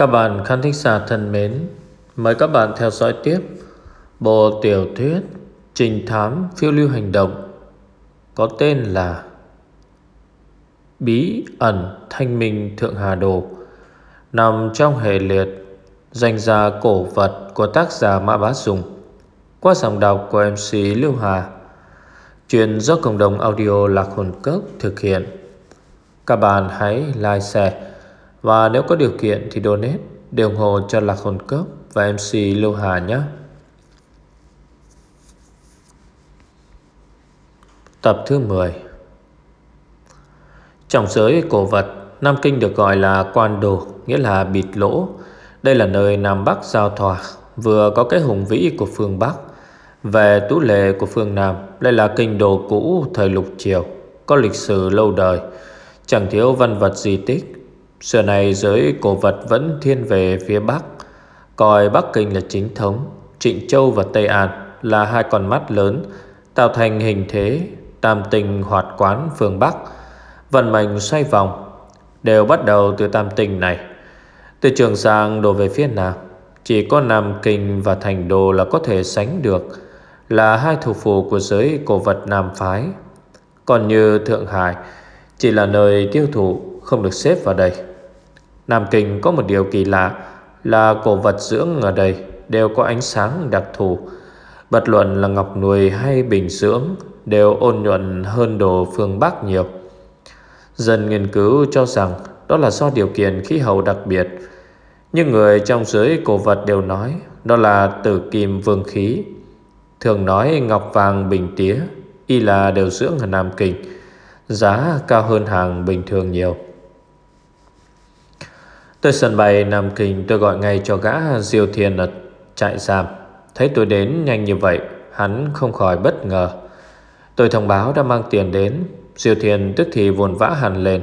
Các bạn khán thính giả thân mến, mời các bạn theo dõi tiếp bộ tiểu thuyết Trình thám phiêu lưu hành động có tên là Bí ẩn thanh minh Thượng Hà Đồ nằm trong hệ liệt danh gia cổ vật của tác giả Mã Bá Dùng qua giọng đọc của MC Lưu Hà truyền do cộng đồng audio Lạc Hồn Cốc thực hiện. Các bạn hãy like, share và nếu có điều kiện thì donate để ủng hộ cho Lạc Hồn Cốc và MC Lưu Hà nhé. Tập thứ 10 Trong giới cổ vật, Nam Kinh được gọi là quan đồ, nghĩa là bịt lỗ. Đây là nơi Nam Bắc giao thoa, vừa có cái hùng vĩ của phương Bắc. Về tú lệ của phương Nam, đây là kinh đồ cũ thời lục triều, có lịch sử lâu đời, chẳng thiếu văn vật di tích Xưa này giới cổ vật vẫn thiên về phía Bắc. Coi Bắc Kinh là chính thống, Trịnh Châu và Tây An là hai con mắt lớn, Tạo thành hình thế, Tam tình hoạt quán phương Bắc. Vận mệnh xoay vòng, Đều bắt đầu từ tam tình này. Từ trường Giang đổ về phía Nam, Chỉ có Nam Kinh và Thành Đô là có thể sánh được, Là hai thủ phủ của giới cổ vật Nam Phái. Còn như Thượng Hải, Chỉ là nơi tiêu thụ, không được xếp vào đây. Nam Kinh có một điều kỳ lạ là cổ vật dưỡng ở đây đều có ánh sáng đặc thù. Bất luận là ngọc nuôi hay bình dưỡng đều ôn nhuận hơn đồ phương Bắc nhiều. Dân nghiên cứu cho rằng đó là do điều kiện khí hậu đặc biệt. Nhưng người trong giới cổ vật đều nói đó là tử kim vương khí. Thường nói ngọc vàng bình tía, y là đều dưỡng ở Nam Kinh. Giá cao hơn hàng bình thường nhiều. Tới sân bay Nam Kinh, tôi gọi ngay cho gã Diêu Thiên ở trại giam. Thấy tôi đến nhanh như vậy, Hắn không khỏi bất ngờ. Tôi thông báo đã mang tiền đến. Diêu Thiên tức thì vồn vã hẳn lên,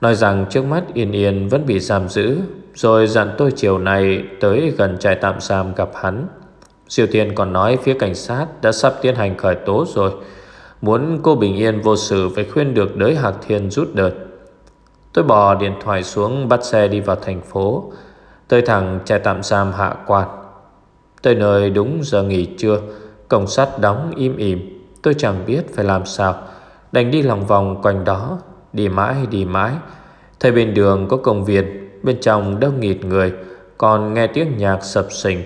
Nói rằng trước mắt Yên Yên vẫn bị giam giữ, Rồi dặn tôi chiều nay Tới gần trại tạm giam gặp hắn. Diêu Thiên còn nói phía cảnh sát Đã sắp tiến hành khởi tố rồi, Muốn cô bình yên vô sự Phải khuyên được đới Hạc Thiên rút đợt. Tôi bỏ điện thoại xuống bắt xe đi vào thành phố. Tới thẳng trại tạm giam hạ quan Tới nơi đúng giờ nghỉ trưa, Cổng sắt đóng im ỉm. Tôi chẳng biết phải làm sao. Đành đi lòng vòng quanh đó, Đi mãi đi mãi. Thấy bên đường có công viên, Bên trong đông nghịt người, Còn nghe tiếng nhạc sập sình.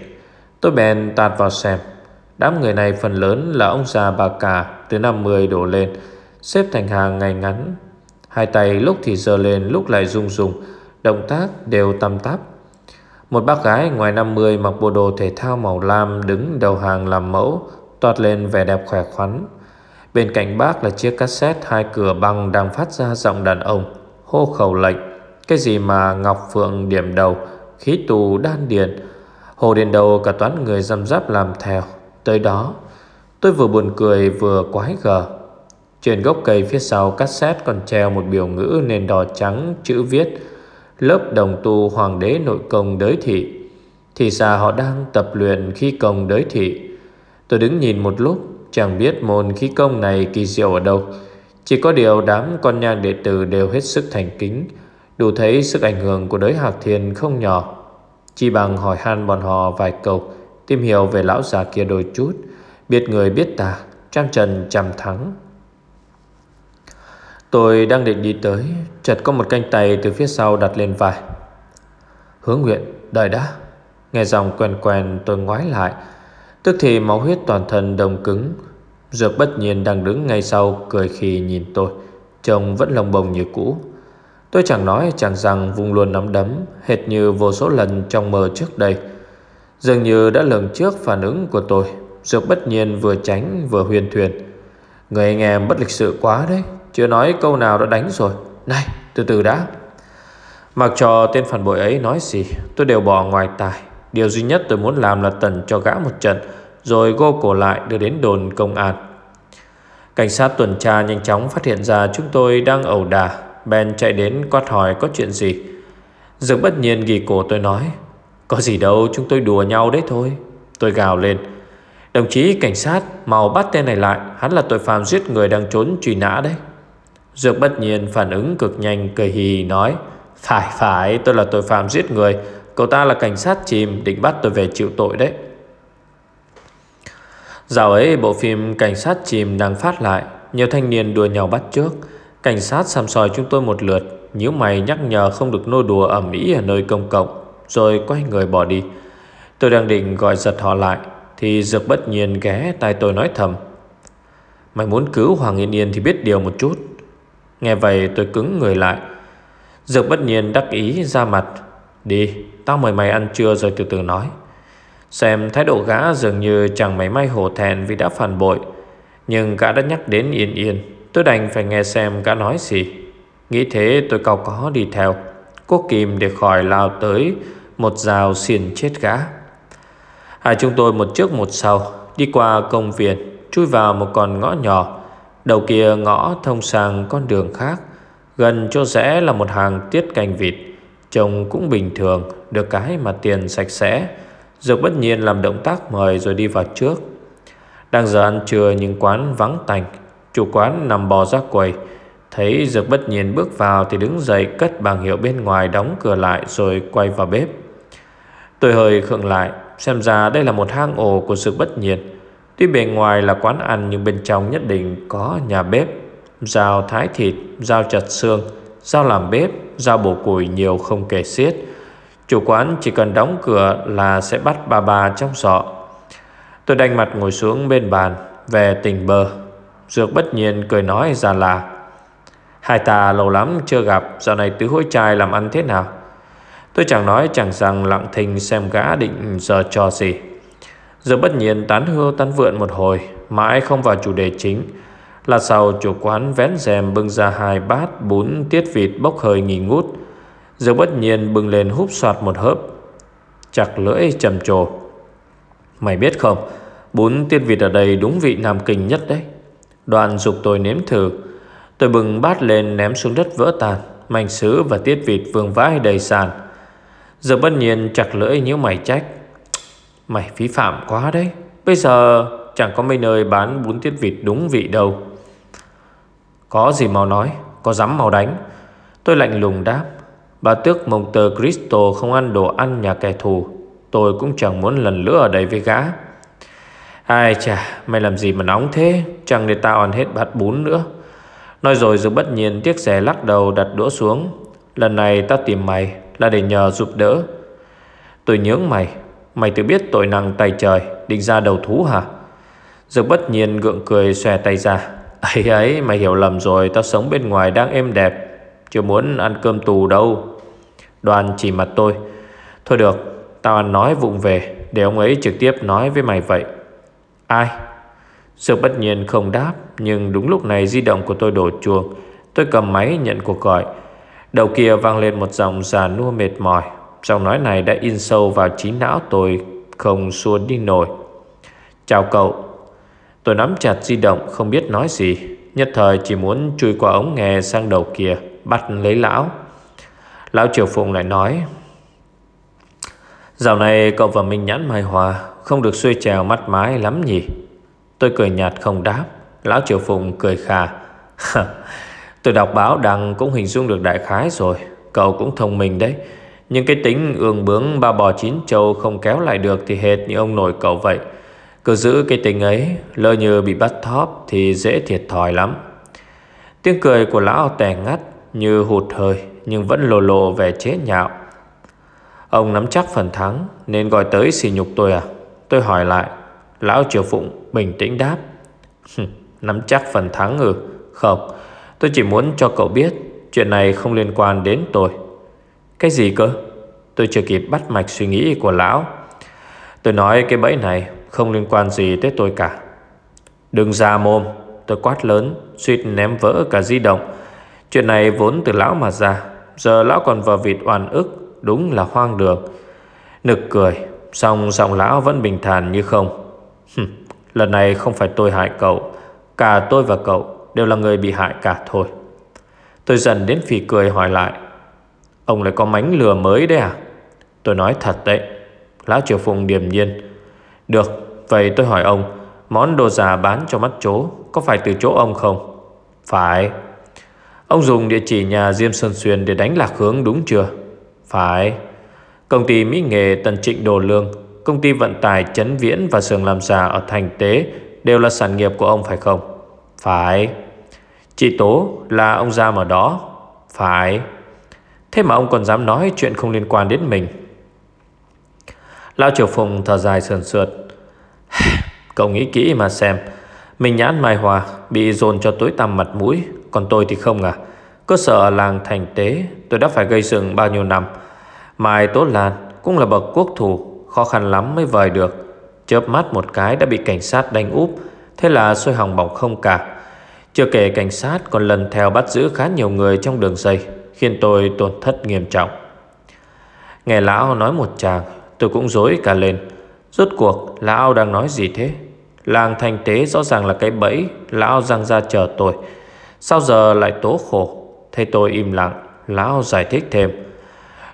Tôi bèn tạt vào xem. Đám người này phần lớn là ông già bà cả, Từ 50 đổ lên, Xếp thành hàng ngày ngắn. Hai tay lúc thì giơ lên, lúc lại rung rung Động tác đều tăm tắp. Một bác gái ngoài 50 mặc bộ đồ thể thao màu lam Đứng đầu hàng làm mẫu, Toát lên vẻ đẹp khỏe khoắn. Bên cạnh bác là chiếc cassette hai cửa băng Đang phát ra giọng đàn ông, Hô khẩu lệnh. Cái gì mà Ngọc Phượng điểm đầu, Khí tù đan điền. Hồ đến đầu cả toán người dăm dắp làm theo. Tới đó, Tôi vừa buồn cười vừa quái gở trên gốc cây phía sau cassette còn treo một biểu ngữ nền đỏ trắng, chữ viết, Lớp đồng tu hoàng đế nội công đới thị. Thì ra họ đang tập luyện khí công đới thị. Tôi đứng nhìn một lúc, Chẳng biết môn khí công này kỳ diệu ở đâu. Chỉ có điều đám con nhang đệ tử đều hết sức thành kính, Đủ thấy sức ảnh hưởng của đới Hạc Thiên không nhỏ. Chỉ bằng hỏi han bọn họ vài câu, Tìm hiểu về lão già kia đôi chút, Biết người biết ta Trang trần chằm thắng. Tôi đang định đi tới, Chợt có một canh tay từ phía sau đặt lên vai. Hướng nguyện Đợi đã. Nghe dòng quen quen, tôi ngoái lại. Tức thì máu huyết toàn thân đông cứng. Dược bất nhiên đang đứng ngay sau, Cười khi nhìn tôi. Trông vẫn lồng bồng như cũ. Tôi chẳng nói, chẳng rằng vùng luôn nắm đấm, Hệt như vô số lần trong mơ trước đây. Dường như đã lường trước phản ứng của tôi. Dược bất nhiên vừa tránh, vừa huyền thuyền. Người anh em bất lịch sự quá đấy chưa nói câu nào đã đánh rồi. Này, từ từ đã. Mặc cho tên phản bội ấy nói gì, Tôi đều bỏ ngoài tài. Điều duy nhất tôi muốn làm là tần cho gã một trận, Rồi gô cổ lại đưa đến đồn công an. Cảnh sát tuần tra nhanh chóng phát hiện ra chúng tôi đang ẩu đà Ben chạy đến quát hỏi có chuyện gì. Dược bất nhiên ghi cổ tôi nói, Có gì đâu, chúng tôi đùa nhau đấy thôi. Tôi gào lên, Đồng chí cảnh sát, mau bắt tên này lại, Hắn là tội phạm giết người đang trốn truy nã đấy. Dược bất nhiên phản ứng cực nhanh, cười hì nói, Phải phải, tôi là tội phạm giết người. Cậu ta là cảnh sát chìm, Định bắt tôi về chịu tội đấy. Dạo ấy, bộ phim Cảnh sát chìm đang phát lại. Nhiều thanh niên đùa nhau bắt trước. Cảnh sát xăm soi chúng tôi một lượt, nhíu mày nhắc nhở không được nô đùa ẩm mỹ ở nơi công cộng, Rồi quay người bỏ đi. Tôi đang định gọi giật họ lại, Thì Dược bất nhiên ghé tai tôi nói thầm, Mày muốn cứu Hoàng Yên Yên thì biết điều một chút. Nghe vậy tôi cứng người lại. Dược bất nhiên đắc ý ra mặt. Đi, Tao mời mày ăn trưa rồi từ từ nói. Xem thái độ gã dường như chẳng mấy may hổ thẹn vì đã phản bội. Nhưng gã đã nhắc đến Yên Yên. Tôi đành phải nghe xem gã nói gì. Nghĩ thế tôi cao có đi theo. Cố kìm để khỏi lao tới Một rào xiền chết gã. Hai chúng tôi một trước một sau, Đi qua công viên, Chui vào một con ngõ nhỏ. Đầu kia ngõ thông sang con đường khác. Gần chỗ rẽ là một hàng tiết canh vịt. Trông cũng bình thường, Được cái mà tiền sạch sẽ. Dược bất nhiên làm động tác mời rồi đi vào trước. Đang giờ ăn trưa nhưng quán vắng tành Chủ quán nằm bò ra quầy. Thấy Dược bất nhiên bước vào Thì đứng dậy cất bảng hiệu bên ngoài Đóng cửa lại rồi quay vào bếp. Tôi hơi khựng lại, Xem ra đây là một hang ổ của Dược bất nhiên. Tuy bề ngoài là quán ăn Nhưng bên trong nhất định có nhà bếp. Dao thái thịt, dao chặt xương Dao làm bếp, dao bổ củi nhiều không kể xiết. Chủ quán chỉ cần đóng cửa là sẽ bắt bà bà trong sọ. Tôi đành mặt ngồi xuống bên bàn Về tình bờ, Dược bất nhiên cười nói ra là Hai ta lâu lắm chưa gặp Dạo này tứ hối trai làm ăn thế nào? Tôi chẳng nói chẳng rằng lặng thinh xem gã định giờ cho gì giờ bất nhiên tán hưu tán vượn một hồi, Mãi không vào chủ đề chính. Là sau, chủ quán vén rèm bưng ra hai bát bún tiết vịt bốc hơi nghỉ ngút. Giờ bất nhiên bưng lên húp soạt một hớp, Chặt lưỡi trầm trồ. Mày biết không, Bún tiết vịt ở đây đúng vị Nam Kinh nhất đấy. Đoàn dục tôi nếm thử. Tôi bừng bát lên ném xuống đất vỡ tàn. Mảnh sứ và tiết vịt vương vãi đầy sàn. Giờ bất nhiên chặt lưỡi nhíu mày trách. Mày phí phạm quá đấy. Bây giờ chẳng có mấy nơi bán bún tiết vịt đúng vị đâu. Có gì mau nói, Có dám mau đánh. Tôi lạnh lùng đáp. Bà tước mông tờ Cristo không ăn đồ ăn nhà kẻ thù. Tôi cũng chẳng muốn lần nữa ở đây với gã. Ai chà, Mày làm gì mà nóng thế? Chẳng để tao ăn hết bát bún nữa. Nói rồi dù bất nhiên tiếc rẻ lắc đầu đặt đũa xuống. Lần này tao tìm mày Là để nhờ giúp đỡ. Tôi nhớ mày. Mày tự biết tội nặng tay trời, Định ra đầu thú hả? Dược bất nhiên gượng cười xòe tay ra. Ấy ấy, mày hiểu lầm rồi, Tao sống bên ngoài đang êm đẹp, Chưa muốn ăn cơm tù đâu. Đoàn chỉ mặt tôi. Thôi được, Tao ăn nói vụng về, Để ông ấy trực tiếp nói với mày vậy. Ai? Dược bất nhiên không đáp, Nhưng đúng lúc này di động của tôi đổ chuông. Tôi cầm máy nhận cuộc gọi. Đầu kia vang lên một giọng già nua mệt mỏi. Giọng nói này đã in sâu vào trí não tôi, Không xua đi nổi. Chào cậu. Tôi nắm chặt di động, không biết nói gì. Nhất thời chỉ muốn chui qua ống nghe sang đầu kia, Bắt lấy lão. Lão Triều Phụng lại nói, Dạo này cậu và Minh nhãn mai hòa Không được xuôi trèo mắt mái lắm nhỉ? Tôi cười nhạt không đáp. Lão Triều Phụng cười khà Tôi đọc báo đăng cũng hình dung được đại khái rồi. Cậu cũng thông minh đấy. Nhưng cái tính ương bướng ba bò chín châu Không kéo lại được thì hệt như ông nội cậu vậy. Cứ giữ cái tính ấy Lỡ như bị bắt thóp Thì dễ thiệt thòi lắm. Tiếng cười của lão tè ngắt Như hụt hơi, Nhưng vẫn lồ lộ vẻ chế nhạo. Ông nắm chắc phần thắng, Nên gọi tới xỉ nhục tôi à? Tôi hỏi lại, Lão Triều Phụng bình tĩnh đáp. Nắm chắc phần thắng ừ. Không, Tôi chỉ muốn cho cậu biết, Chuyện này không liên quan đến tôi. Cái gì cơ? Tôi chưa kịp bắt mạch suy nghĩ của lão. Tôi nói cái bẫy này Không liên quan gì tới tôi cả. Đừng ra mồm, Tôi quát lớn, Suýt ném vỡ cả di động. Chuyện này vốn từ lão mà ra, Giờ lão còn vào vịt oan ức, Đúng là hoang đường. Nực cười, song giọng lão vẫn bình thản như không. Lần này không phải tôi hại cậu, Cả tôi và cậu đều là người bị hại cả thôi. Tôi dần đến phì cười hỏi lại. Ông lại có mánh lừa mới đấy à? Tôi nói thật đấy. Lão Triều Phùng điềm nhiên. Được, Vậy tôi hỏi ông, Món đồ già bán cho mắt chố Có phải từ chỗ ông không? Phải. Ông dùng địa chỉ nhà Diêm Sơn Xuyên Để đánh lạc hướng đúng chưa? Phải. Công ty Mỹ Nghệ Tần Trịnh Đồ Lương, Công ty vận tải Trấn Viễn Và xưởng làm giả ở thành tế Đều là sản nghiệp của ông phải không? Phải. Chị Tố là ông Giam ở đó. Phải. Thế mà ông còn dám nói chuyện không liên quan đến mình. Lão Triều Phùng thở dài sườn sượt. Cậu nghĩ kỹ mà xem. Mình nhãn Mai Hòa Bị dồn cho tối tăm mặt mũi. Còn tôi thì không à. Cơ sở ở làng thành tế, Tôi đã phải gây dựng bao nhiêu năm. Mai tốt Lan cũng là bậc quốc thủ, Khó khăn lắm mới vời được. Chớp mắt một cái đã bị cảnh sát đánh úp, Thế là sôi hỏng bỏng không cả. Chưa kể cảnh sát còn lần theo bắt giữ khá nhiều người trong đường dây. Khiến tôi tổn thất nghiêm trọng. Nghe lão nói một chàng, Tôi cũng dối cả lên. Rốt cuộc, lão đang nói gì thế? Làng thành tế rõ ràng là cái bẫy Lão răng ra chờ tôi. Sao giờ lại tố khổ? Thấy tôi im lặng, Lão giải thích thêm.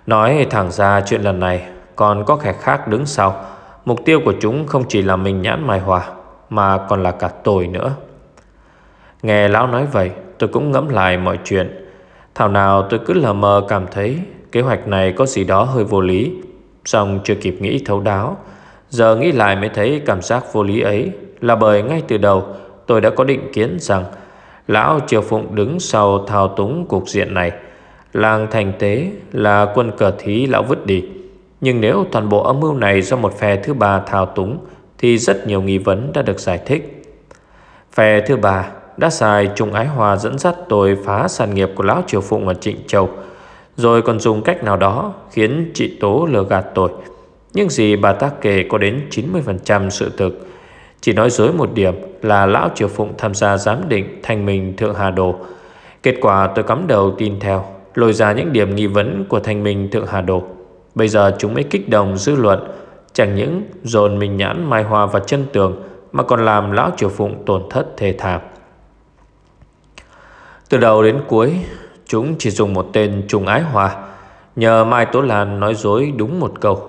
Nói thẳng ra chuyện lần này, Còn có kẻ khác đứng sau. Mục tiêu của chúng không chỉ là mình nhãn mai hòa, Mà còn là cả tôi nữa. Nghe lão nói vậy, Tôi cũng ngẫm lại mọi chuyện. Thảo nào tôi cứ lờ mờ cảm thấy Kế hoạch này có gì đó hơi vô lý, Xong chưa kịp nghĩ thấu đáo. Giờ nghĩ lại mới thấy cảm giác vô lý ấy Là bởi ngay từ đầu Tôi đã có định kiến rằng Lão Triều Phụng đứng sau thao túng cục diện này. Làng thành tế là quân cờ thí lão vứt đi. Nhưng nếu toàn bộ âm mưu này do một phe thứ ba thao túng Thì rất nhiều nghi vấn đã được giải thích. Phe thứ ba đã xài Trung Ái Hòa dẫn dắt tôi phá sản nghiệp của Lão Triều Phụng ở Trịnh Châu. Rồi còn dùng cách nào đó khiến chị Tố lừa gạt tôi. Nhưng gì bà ta kể có đến 90% sự thực. Chỉ nói dối một điểm là Lão Triều Phụng tham gia giám định thành mình Thượng Hà Đồ. Kết quả tôi cắm đầu tin theo, Lôi ra những điểm nghi vấn của thành mình Thượng Hà Đồ. Bây giờ chúng mới kích động dư luận, Chẳng những dồn mình nhãn mai hoa và chân tường, Mà còn làm Lão Triều Phụng tổn thất thê thảm từ đầu đến cuối Chúng chỉ dùng một tên trùng ái hòa. Nhờ Mai Tố Lan nói dối đúng một câu.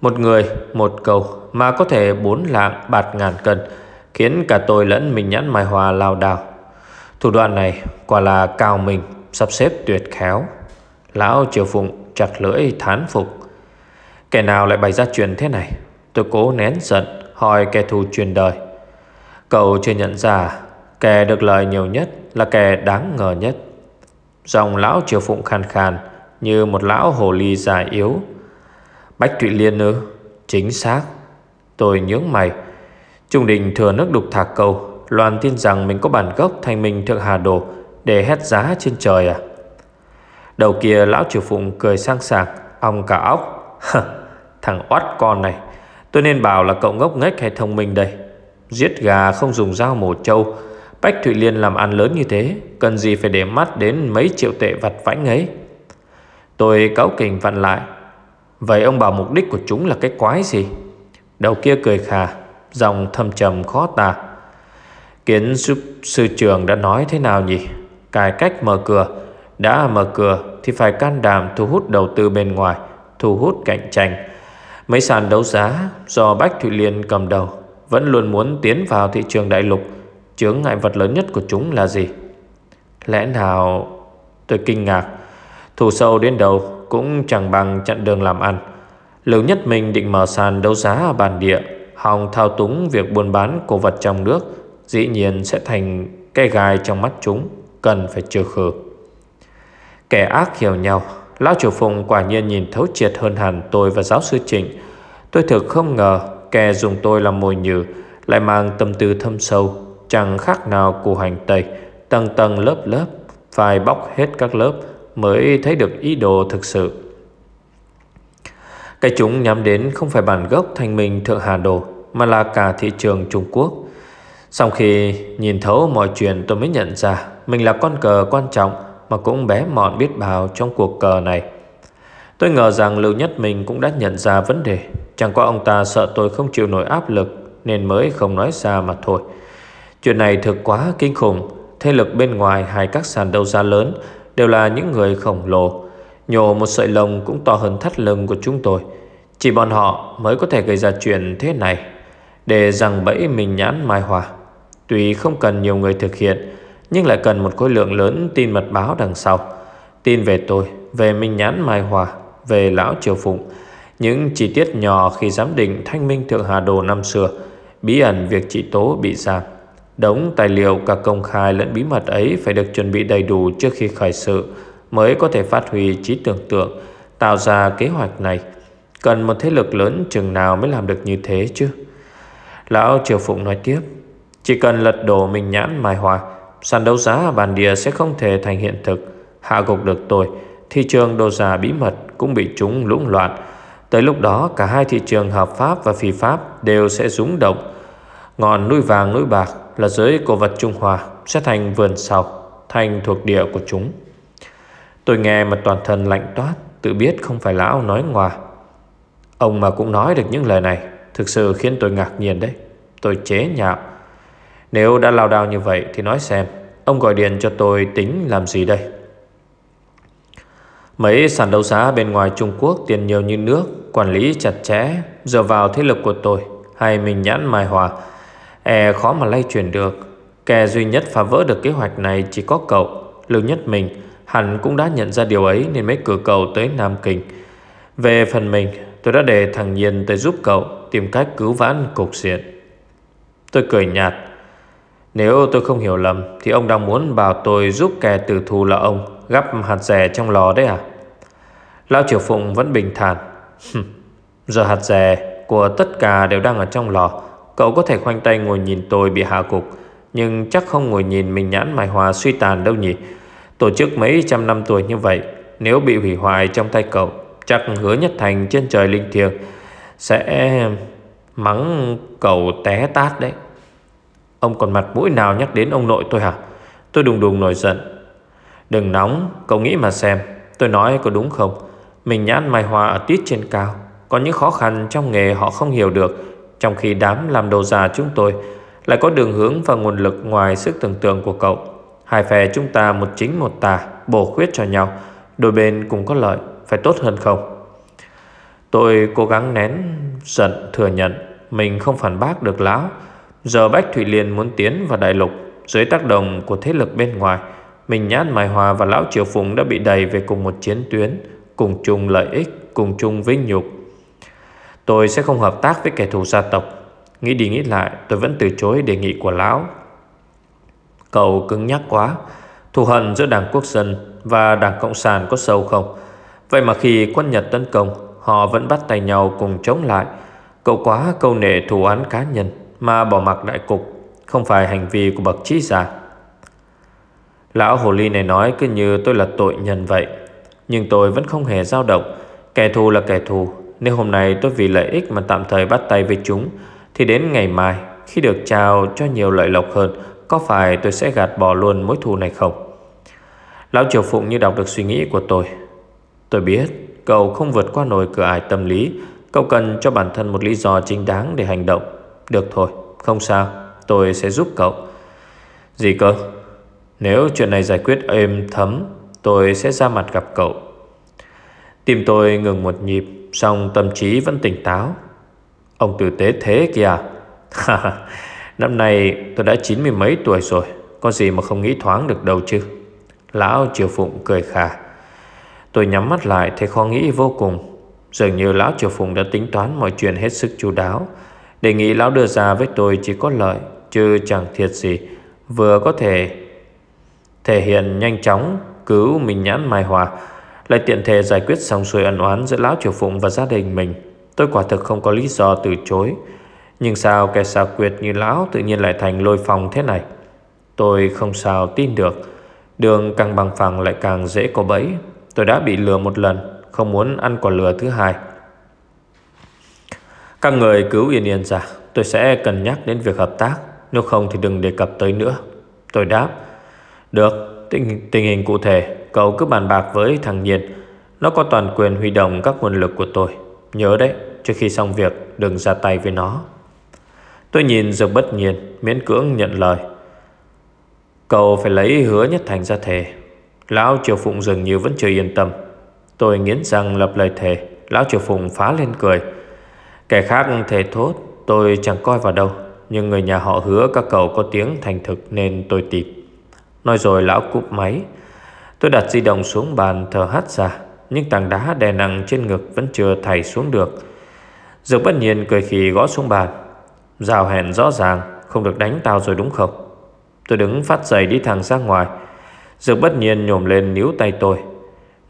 Một người, một câu Mà có thể bốn lạng bạt ngàn cân Khiến cả tôi lẫn mình nhãn Mai Hòa lao đào Thủ đoạn này quả là cao mình Sắp xếp tuyệt khéo. Lão Triều Phụng chặt lưỡi thán phục. Kẻ nào lại bày ra chuyện thế này? Tôi cố nén giận Hỏi kẻ thù truyền đời. Cậu chưa nhận ra Kẻ được lời nhiều nhất là kẻ đáng ngờ nhất. Dòng lão triều phụng khàn khàn Như một lão hồ ly già yếu. Bách Thụy Liên ư? Chính xác. Tôi nhướng mày. Trung đình thừa nước đục thả câu Loan tin rằng mình có bản gốc thành mình thượng hà đồ Để hét giá trên trời à? Đầu kia lão triều phụng cười sang sảng Ông cả óc Thằng oát con này, Tôi nên bảo là cậu ngốc nghếch hay thông minh đây? Giết gà không dùng dao mổ trâu Bách Thụy Liên làm ăn lớn như thế Cần gì phải để mắt đến mấy triệu tệ vặt vãnh ấy? Tôi cáo kình vặn lại. Vậy ông bảo mục đích của chúng là cái quái gì? Đầu kia cười khà Dòng thâm trầm khó tả. Kiến sư, sư trường đã nói thế nào nhỉ? Cải cách mở cửa. Đã mở cửa thì phải can đảm thu hút đầu tư bên ngoài Thu hút cạnh tranh. Mấy sàn đấu giá do Bách Thụy Liên cầm đầu Vẫn luôn muốn tiến vào thị trường đại lục. Chướng ngại vật lớn nhất của chúng là gì? Lẽ nào Tôi kinh ngạc Thủ sâu đến đầu Cũng chẳng bằng chặn đường làm ăn. Lưu nhất mình định mở sàn đấu giá ở bản địa, Hòng thao túng việc buôn bán cổ vật trong nước, Dĩ nhiên sẽ thành cây gai trong mắt chúng, Cần phải trừ khử. Kẻ ác hiểu nhau, Lão chủ Phùng quả nhiên nhìn thấu triệt hơn hẳn tôi và giáo sư Trịnh. Tôi thực không ngờ Kẻ dùng tôi làm mồi nhử Lại mang tâm tư thâm sâu. Chẳng khác nào củ hành tây. Tầng tầng lớp lớp Phải bóc hết các lớp Mới thấy được ý đồ thực sự. Cái chúng nhắm đến không phải bản gốc thanh minh Thượng Hà Đồ, Mà là cả thị trường Trung Quốc. Sau khi nhìn thấu mọi chuyện, tôi mới nhận ra Mình là con cờ quan trọng Mà cũng bé mọn biết bao trong cuộc cờ này. Tôi ngờ rằng Lưu Nhất mình cũng đã nhận ra vấn đề. Chẳng qua ông ta sợ tôi không chịu nổi áp lực, Nên mới không nói ra mà thôi. Chuyện này thực quá kinh khủng. Thế lực bên ngoài hai các sàn đấu giá lớn Đều là những người khổng lồ. Nhổ một sợi lông cũng to hơn thắt lưng của chúng tôi. Chỉ bọn họ mới có thể gây ra chuyện thế này. Để rằng bẫy mình nhãn mai hòa. Tuy không cần nhiều người thực hiện, Nhưng lại cần một khối lượng lớn tin mật báo đằng sau. Tin về tôi, Về Minh Nhãn Mai Hòa, Về Lão Triều Phụng. Những chi tiết nhỏ khi giám định thanh minh thượng hà đồ năm xưa, Bí ẩn việc chị Tố bị giam. Đống tài liệu cả công khai lẫn bí mật ấy Phải được chuẩn bị đầy đủ trước khi khởi sự Mới có thể phát huy trí tưởng tượng, Tạo ra kế hoạch này. Cần một thế lực lớn chừng nào mới làm được như thế chứ? Lão Triều Phụng nói tiếp, Chỉ cần lật đổ mình nhãn mài hòa Sàn đấu giá bản địa sẽ không thể thành hiện thực. Hạ gục được tôi, Thị trường đồ giả bí mật cũng bị chúng lũng loạn. Tới lúc đó, cả hai thị trường hợp pháp và phi pháp đều sẽ rúng động. Ngọn núi vàng núi bạc là giới cổ vật Trung Hoa sẽ thành vườn sau, thành thuộc địa của chúng. Tôi nghe mà toàn thân lạnh toát, tự biết không phải lão nói ngoa. Ông mà cũng nói được những lời này, thực sự khiến tôi ngạc nhiên đấy. Tôi chế nhạo. Nếu đã lao đao như vậy thì nói xem, ông gọi điện cho tôi tính làm gì đây? Mấy sàn đấu giá bên ngoài Trung Quốc tiền nhiều như nước, quản lý chặt chẽ, dựa vào thế lực của tôi hay mình nhãn mài hòa, e khó mà lay chuyển được. Kẻ duy nhất phá vỡ được kế hoạch này chỉ có cậu, Lưu Nhất mình, hẳn cũng đã nhận ra điều ấy nên mới cử cậu tới Nam Kinh. Về phần mình, tôi đã để thằng Nhiên tới giúp cậu tìm cách cứu vãn cục diện. Tôi cười nhạt. Nếu tôi không hiểu lầm thì ông đang muốn bảo tôi giúp kẻ tử thù là ông Gắp hạt rẻ trong lò đấy à Lão Triều Phụng vẫn bình thản Giờ hạt rẻ của tất cả đều đang ở trong lò Cậu có thể khoanh tay ngồi nhìn tôi bị hạ cục Nhưng chắc không ngồi nhìn mình nhãn mài hòa suy tàn đâu nhỉ? Tổ chức mấy trăm năm tuổi như vậy Nếu bị hủy hoại trong tay cậu Chắc hứa nhất thành trên trời linh thiêng Sẽ mắng cậu té tát đấy. Ông còn mặt mũi nào nhắc đến ông nội tôi hả? Tôi đùng đùng nổi giận. Đừng nóng, cậu nghĩ mà xem Tôi nói có đúng không? Mình nhãn mai hoa ở tít trên cao Có những khó khăn trong nghề họ không hiểu được. Trong khi đám làm đồ già chúng tôi Lại có đường hướng và nguồn lực ngoài sức tưởng tượng của cậu. Hai phe chúng ta một chính một tà Bổ khuyết cho nhau. Đôi bên cùng có lợi Phải tốt hơn không? Tôi cố gắng nén giận thừa nhận Mình không phản bác được lão. Giờ Bách thủy Liên muốn tiến vào đại lục Dưới tác động của thế lực bên ngoài. Mình nhát Mai Hòa và Lão Triều Phùng đã bị đẩy về cùng một chiến tuyến, cùng chung lợi ích, cùng chung vinh nhục. Tôi sẽ không hợp tác với kẻ thù gia tộc. Nghĩ đi nghĩ lại, tôi vẫn từ chối đề nghị của Lão. Cậu cứng nhắc quá. Thù hận giữa Đảng Quốc dân và Đảng Cộng sản có sâu không? Vậy mà khi quân Nhật tấn công, họ vẫn bắt tay nhau cùng chống lại. Cậu quá câu nệ thù án cá nhân mà bỏ mặc đại cục, không phải hành vi của bậc trí giả. Lão hồ ly này nói cứ như tôi là tội nhân vậy Nhưng tôi vẫn không hề dao động Kẻ thù là kẻ thù nếu hôm nay tôi vì lợi ích mà tạm thời bắt tay với chúng, Thì đến ngày mai, Khi được trao cho nhiều lợi lộc hơn, Có phải tôi sẽ gạt bỏ luôn mối thù này không? Lão Triều Phụng như đọc được suy nghĩ của tôi. Tôi biết, Cậu không vượt qua nổi cửa ải tâm lý. Cậu cần cho bản thân một lý do chính đáng để hành động. Được thôi, Không sao, Tôi sẽ giúp cậu. Gì cơ? Nếu chuyện này giải quyết êm thấm, Tôi sẽ ra mặt gặp cậu. Tim tôi ngừng một nhịp. Xong tâm trí vẫn tỉnh táo. Ông tử tế thế kìa. Năm nay tôi đã chín mươi mấy tuổi rồi, Có gì mà không nghĩ thoáng được đâu chứ. Lão Triều Phụng cười khà. Tôi nhắm mắt lại thấy khó nghĩ vô cùng. Dường như Lão Triều Phụng đã tính toán mọi chuyện hết sức chu đáo. Đề nghị Lão đưa ra với tôi chỉ có lợi, Chứ chẳng thiệt gì. Vừa có thể Thể hiện nhanh chóng Cứu mình nhãn mai hòa lại tiện thể giải quyết xong xuôi ân oán Giữa Lão Triều Phụng và gia đình mình. Tôi quả thực không có lý do từ chối. Nhưng sao kẻ xào quyệt như Lão Tự nhiên lại thành lôi phòng thế này? Tôi không sao tin được. Đường càng bằng phẳng lại càng dễ có bẫy. Tôi đã bị lừa một lần Không muốn ăn quả lừa thứ hai. Các người cứu Yên Yên ra Tôi sẽ cân nhắc đến việc hợp tác. Nếu không thì đừng đề cập tới nữa. Tôi đáp được, tình, tình hình cụ thể. Cậu cứ bàn bạc với thằng Nhiên Nó có toàn quyền huy động các nguồn lực của tôi. Nhớ đấy, trước khi xong việc Đừng ra tay với nó. Tôi nhìn Dược bất nhiên Miễn cưỡng nhận lời. Cậu phải lấy hứa nhất thành ra thề. Lão Triều Phụng dường như vẫn chưa yên tâm. Tôi nghiến răng lập lời thề. Lão Triều Phụng phá lên cười. Kẻ khác thề thốt Tôi chẳng coi vào đâu. Nhưng người nhà họ hứa các cậu có tiếng thành thực Nên tôi tịt Nói rồi lão cúp máy. Tôi đặt di động xuống bàn thở hắt ra, Nhưng tảng đá đè nặng trên ngực Vẫn chưa thảy xuống được. Dược bất nhiên cười khì gõ xuống bàn. Giao hẹn rõ ràng, Không được đánh tao rồi đúng không? Tôi đứng phát giày đi thẳng ra ngoài. Dược bất nhiên nhổm lên níu tay tôi.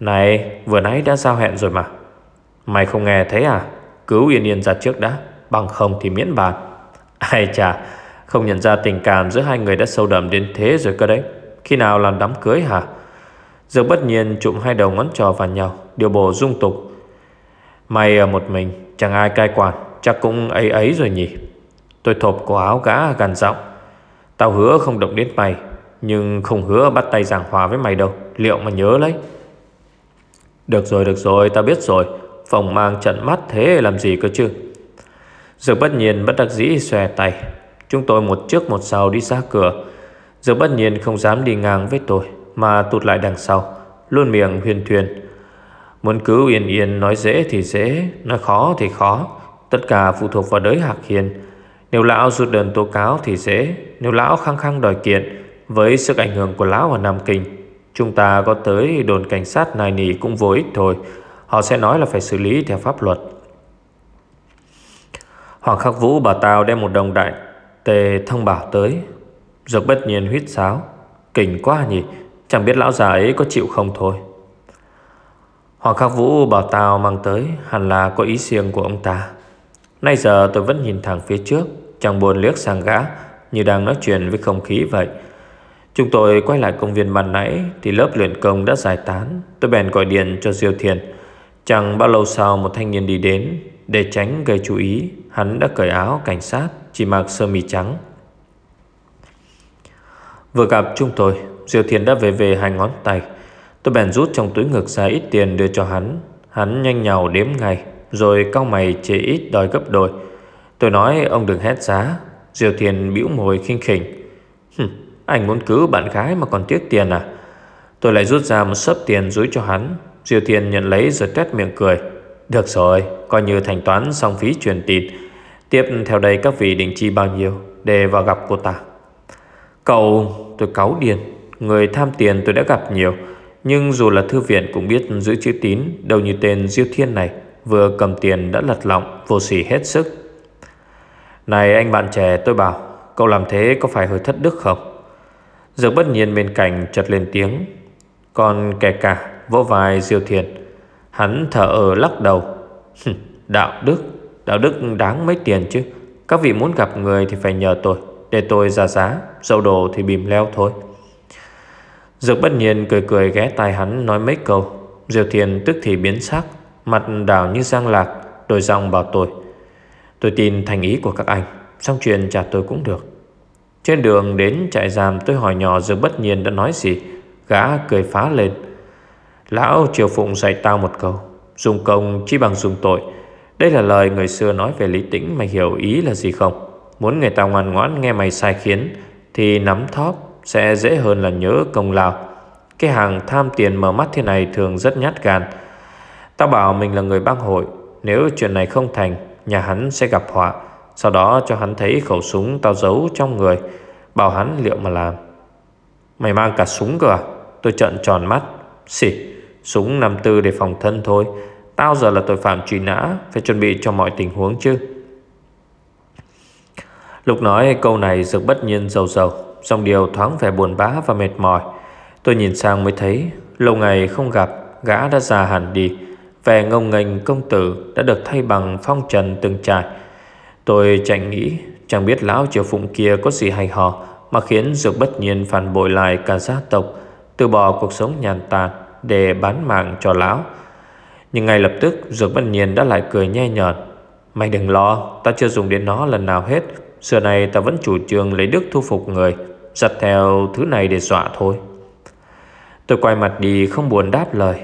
Này, vừa nãy đã giao hẹn rồi mà. Mày không nghe thấy à? Cứu yên yên ra trước đã, Bằng không thì miễn bàn. Ai chà, Không nhận ra tình cảm giữa hai người đã sâu đậm đến thế rồi cơ đấy. Khi nào làm đám cưới hả? Dược bất nhiên trụm hai đầu ngón trò vào nhau Điều bộ dung tục. Mày ở một mình, Chẳng ai cai quản, Chắc cũng ấy ấy rồi nhỉ. Tôi thộp cổ áo gã gần giọng. Tao hứa không động đến mày, Nhưng không hứa bắt tay giảng hòa với mày đâu, Liệu mà nhớ lấy. Được rồi được rồi, tao biết rồi, Phòng mang trận mắt thế làm gì cơ chứ? Dược bất nhiên bất đắc dĩ xòe tay. Chúng tôi một trước một sau đi ra cửa. Dược bất nhiên không dám đi ngang với tôi. Mà tụt lại đằng sau, Luôn miệng huyền thuyền. Muốn cứu Yên Yên nói dễ thì dễ, Nói khó thì khó. Tất cả phụ thuộc vào đới Hạc Hiền. Nếu lão rút đơn tố cáo thì dễ, Nếu lão khăng khăng đòi kiện Với sức ảnh hưởng của lão ở Nam Kinh, Chúng ta có tới đồn cảnh sát này nỉ cũng vô ích thôi. Họ sẽ nói là phải xử lý theo pháp luật. Hoàng Khắc Vũ bà tao đem một đồng đại Tề thông bảo tới. Dược bất nhiên huyết sáo. Kinh quá nhỉ Chẳng biết lão già ấy có chịu không thôi. Hoàng Khắc Vũ bảo tao mang tới, Hẳn là có ý riêng của ông ta. Nay giờ tôi vẫn nhìn thẳng phía trước, Chẳng buồn liếc sang gã, Như đang nói chuyện với không khí vậy. Chúng tôi quay lại công viên ban nãy, Thì lớp luyện công đã giải tán. Tôi bèn gọi điện cho Diêu Thiền. Chẳng bao lâu sau một thanh niên đi đến, Để tránh gây chú ý. Hắn đã cởi áo, cảnh sát, Chỉ mặc sơ mi trắng. Vừa gặp chúng tôi Diêu Thiên đã về về hai ngón tay. Tôi bèn rút trong túi ngực ra ít tiền đưa cho hắn. Hắn nhanh nhào đếm ngay, Rồi cau mày chê ít đòi gấp đôi. Tôi nói, ông đừng hét giá. Diêu Thiên bĩu môi khinh khỉnh. Anh muốn cứu bạn gái mà còn tiếc tiền à? Tôi lại rút ra một sấp tiền rúi cho hắn. Diêu Thiên nhận lấy rồi tét miệng cười. Được rồi, Coi như thanh toán xong phí truyền tin. Tiếp theo đây các vị định chi bao nhiêu Để vào gặp cô ta? Cậu, tôi cáu điên. Người tham tiền tôi đã gặp nhiều, Nhưng dù là thư viện cũng biết giữ chữ tín, Đâu như tên Diêu Thiên này, Vừa cầm tiền đã lật lọng, Vô sỉ hết sức. Này anh bạn trẻ, tôi bảo, Cậu làm thế có phải hơi thất đức không? Dược bất nhiên bên cạnh chợt lên tiếng, Còn kẻ cả, vỗ vai Diêu Thiên. Hắn thở ở lắc đầu. Đạo đức Đạo đức đáng mấy tiền chứ. Các vị muốn gặp người thì phải nhờ tôi, Để tôi ra giá Dậu đồ thì bìm leo thôi. Dược bất nhiên cười cười ghé tai hắn, nói mấy câu. Diệu Thiên tức thì biến sắc, Mặt đảo như giang lạc, Đổi giọng bảo tôi. Tôi tin thành ý của các anh, Xong chuyện trả tôi cũng được. Trên đường đến trại giam, tôi hỏi nhỏ Dược bất nhiên đã nói gì. Gã cười phá lên. Lão Triều Phụng dạy tao một câu, Dùng công chi bằng dùng tội. Đây là lời người xưa nói về lý tĩnh Mày hiểu ý là gì không? Muốn người ta ngoan ngoãn nghe mày sai khiến, Thì nắm thóp sẽ dễ hơn là nhớ công lao. Cái hàng tham tiền mở mắt thế này thường rất nhát gan. Tao bảo mình là người bang hội, Nếu chuyện này không thành, Nhà hắn sẽ gặp họa. Sau đó cho hắn thấy khẩu súng tao giấu trong người, Bảo hắn liệu mà làm. Mày mang cả súng cơ à? Tôi trợn tròn mắt. Xỉ Súng 54 để phòng thân thôi. Tao giờ là tội phạm truy nã, Phải chuẩn bị cho mọi tình huống chứ. Lục nói câu này, Dược bất nhiên dầu dầu Dòng điều thoáng vẻ buồn bã và mệt mỏi Tôi nhìn sang mới thấy Lâu ngày không gặp Gã đã già hẳn đi Vẻ ngông nghênh công tử Đã được thay bằng phong trần từng trải Tôi chạy nghĩ Chẳng biết lão triều phụng kia có gì hay ho Mà khiến Dược bất nhiên phản bội lại cả gia tộc Từ bỏ cuộc sống nhàn tàn để bán mạng cho lão. Nhưng ngay lập tức Dược Bất Nhiên đã lại cười nhe nhợt. Mày đừng lo, ta chưa dùng đến nó lần nào hết. Xưa này ta vẫn chủ trương lấy đức thu phục người, giật theo thứ này để dọa thôi. Tôi quay mặt đi không buồn đáp lời.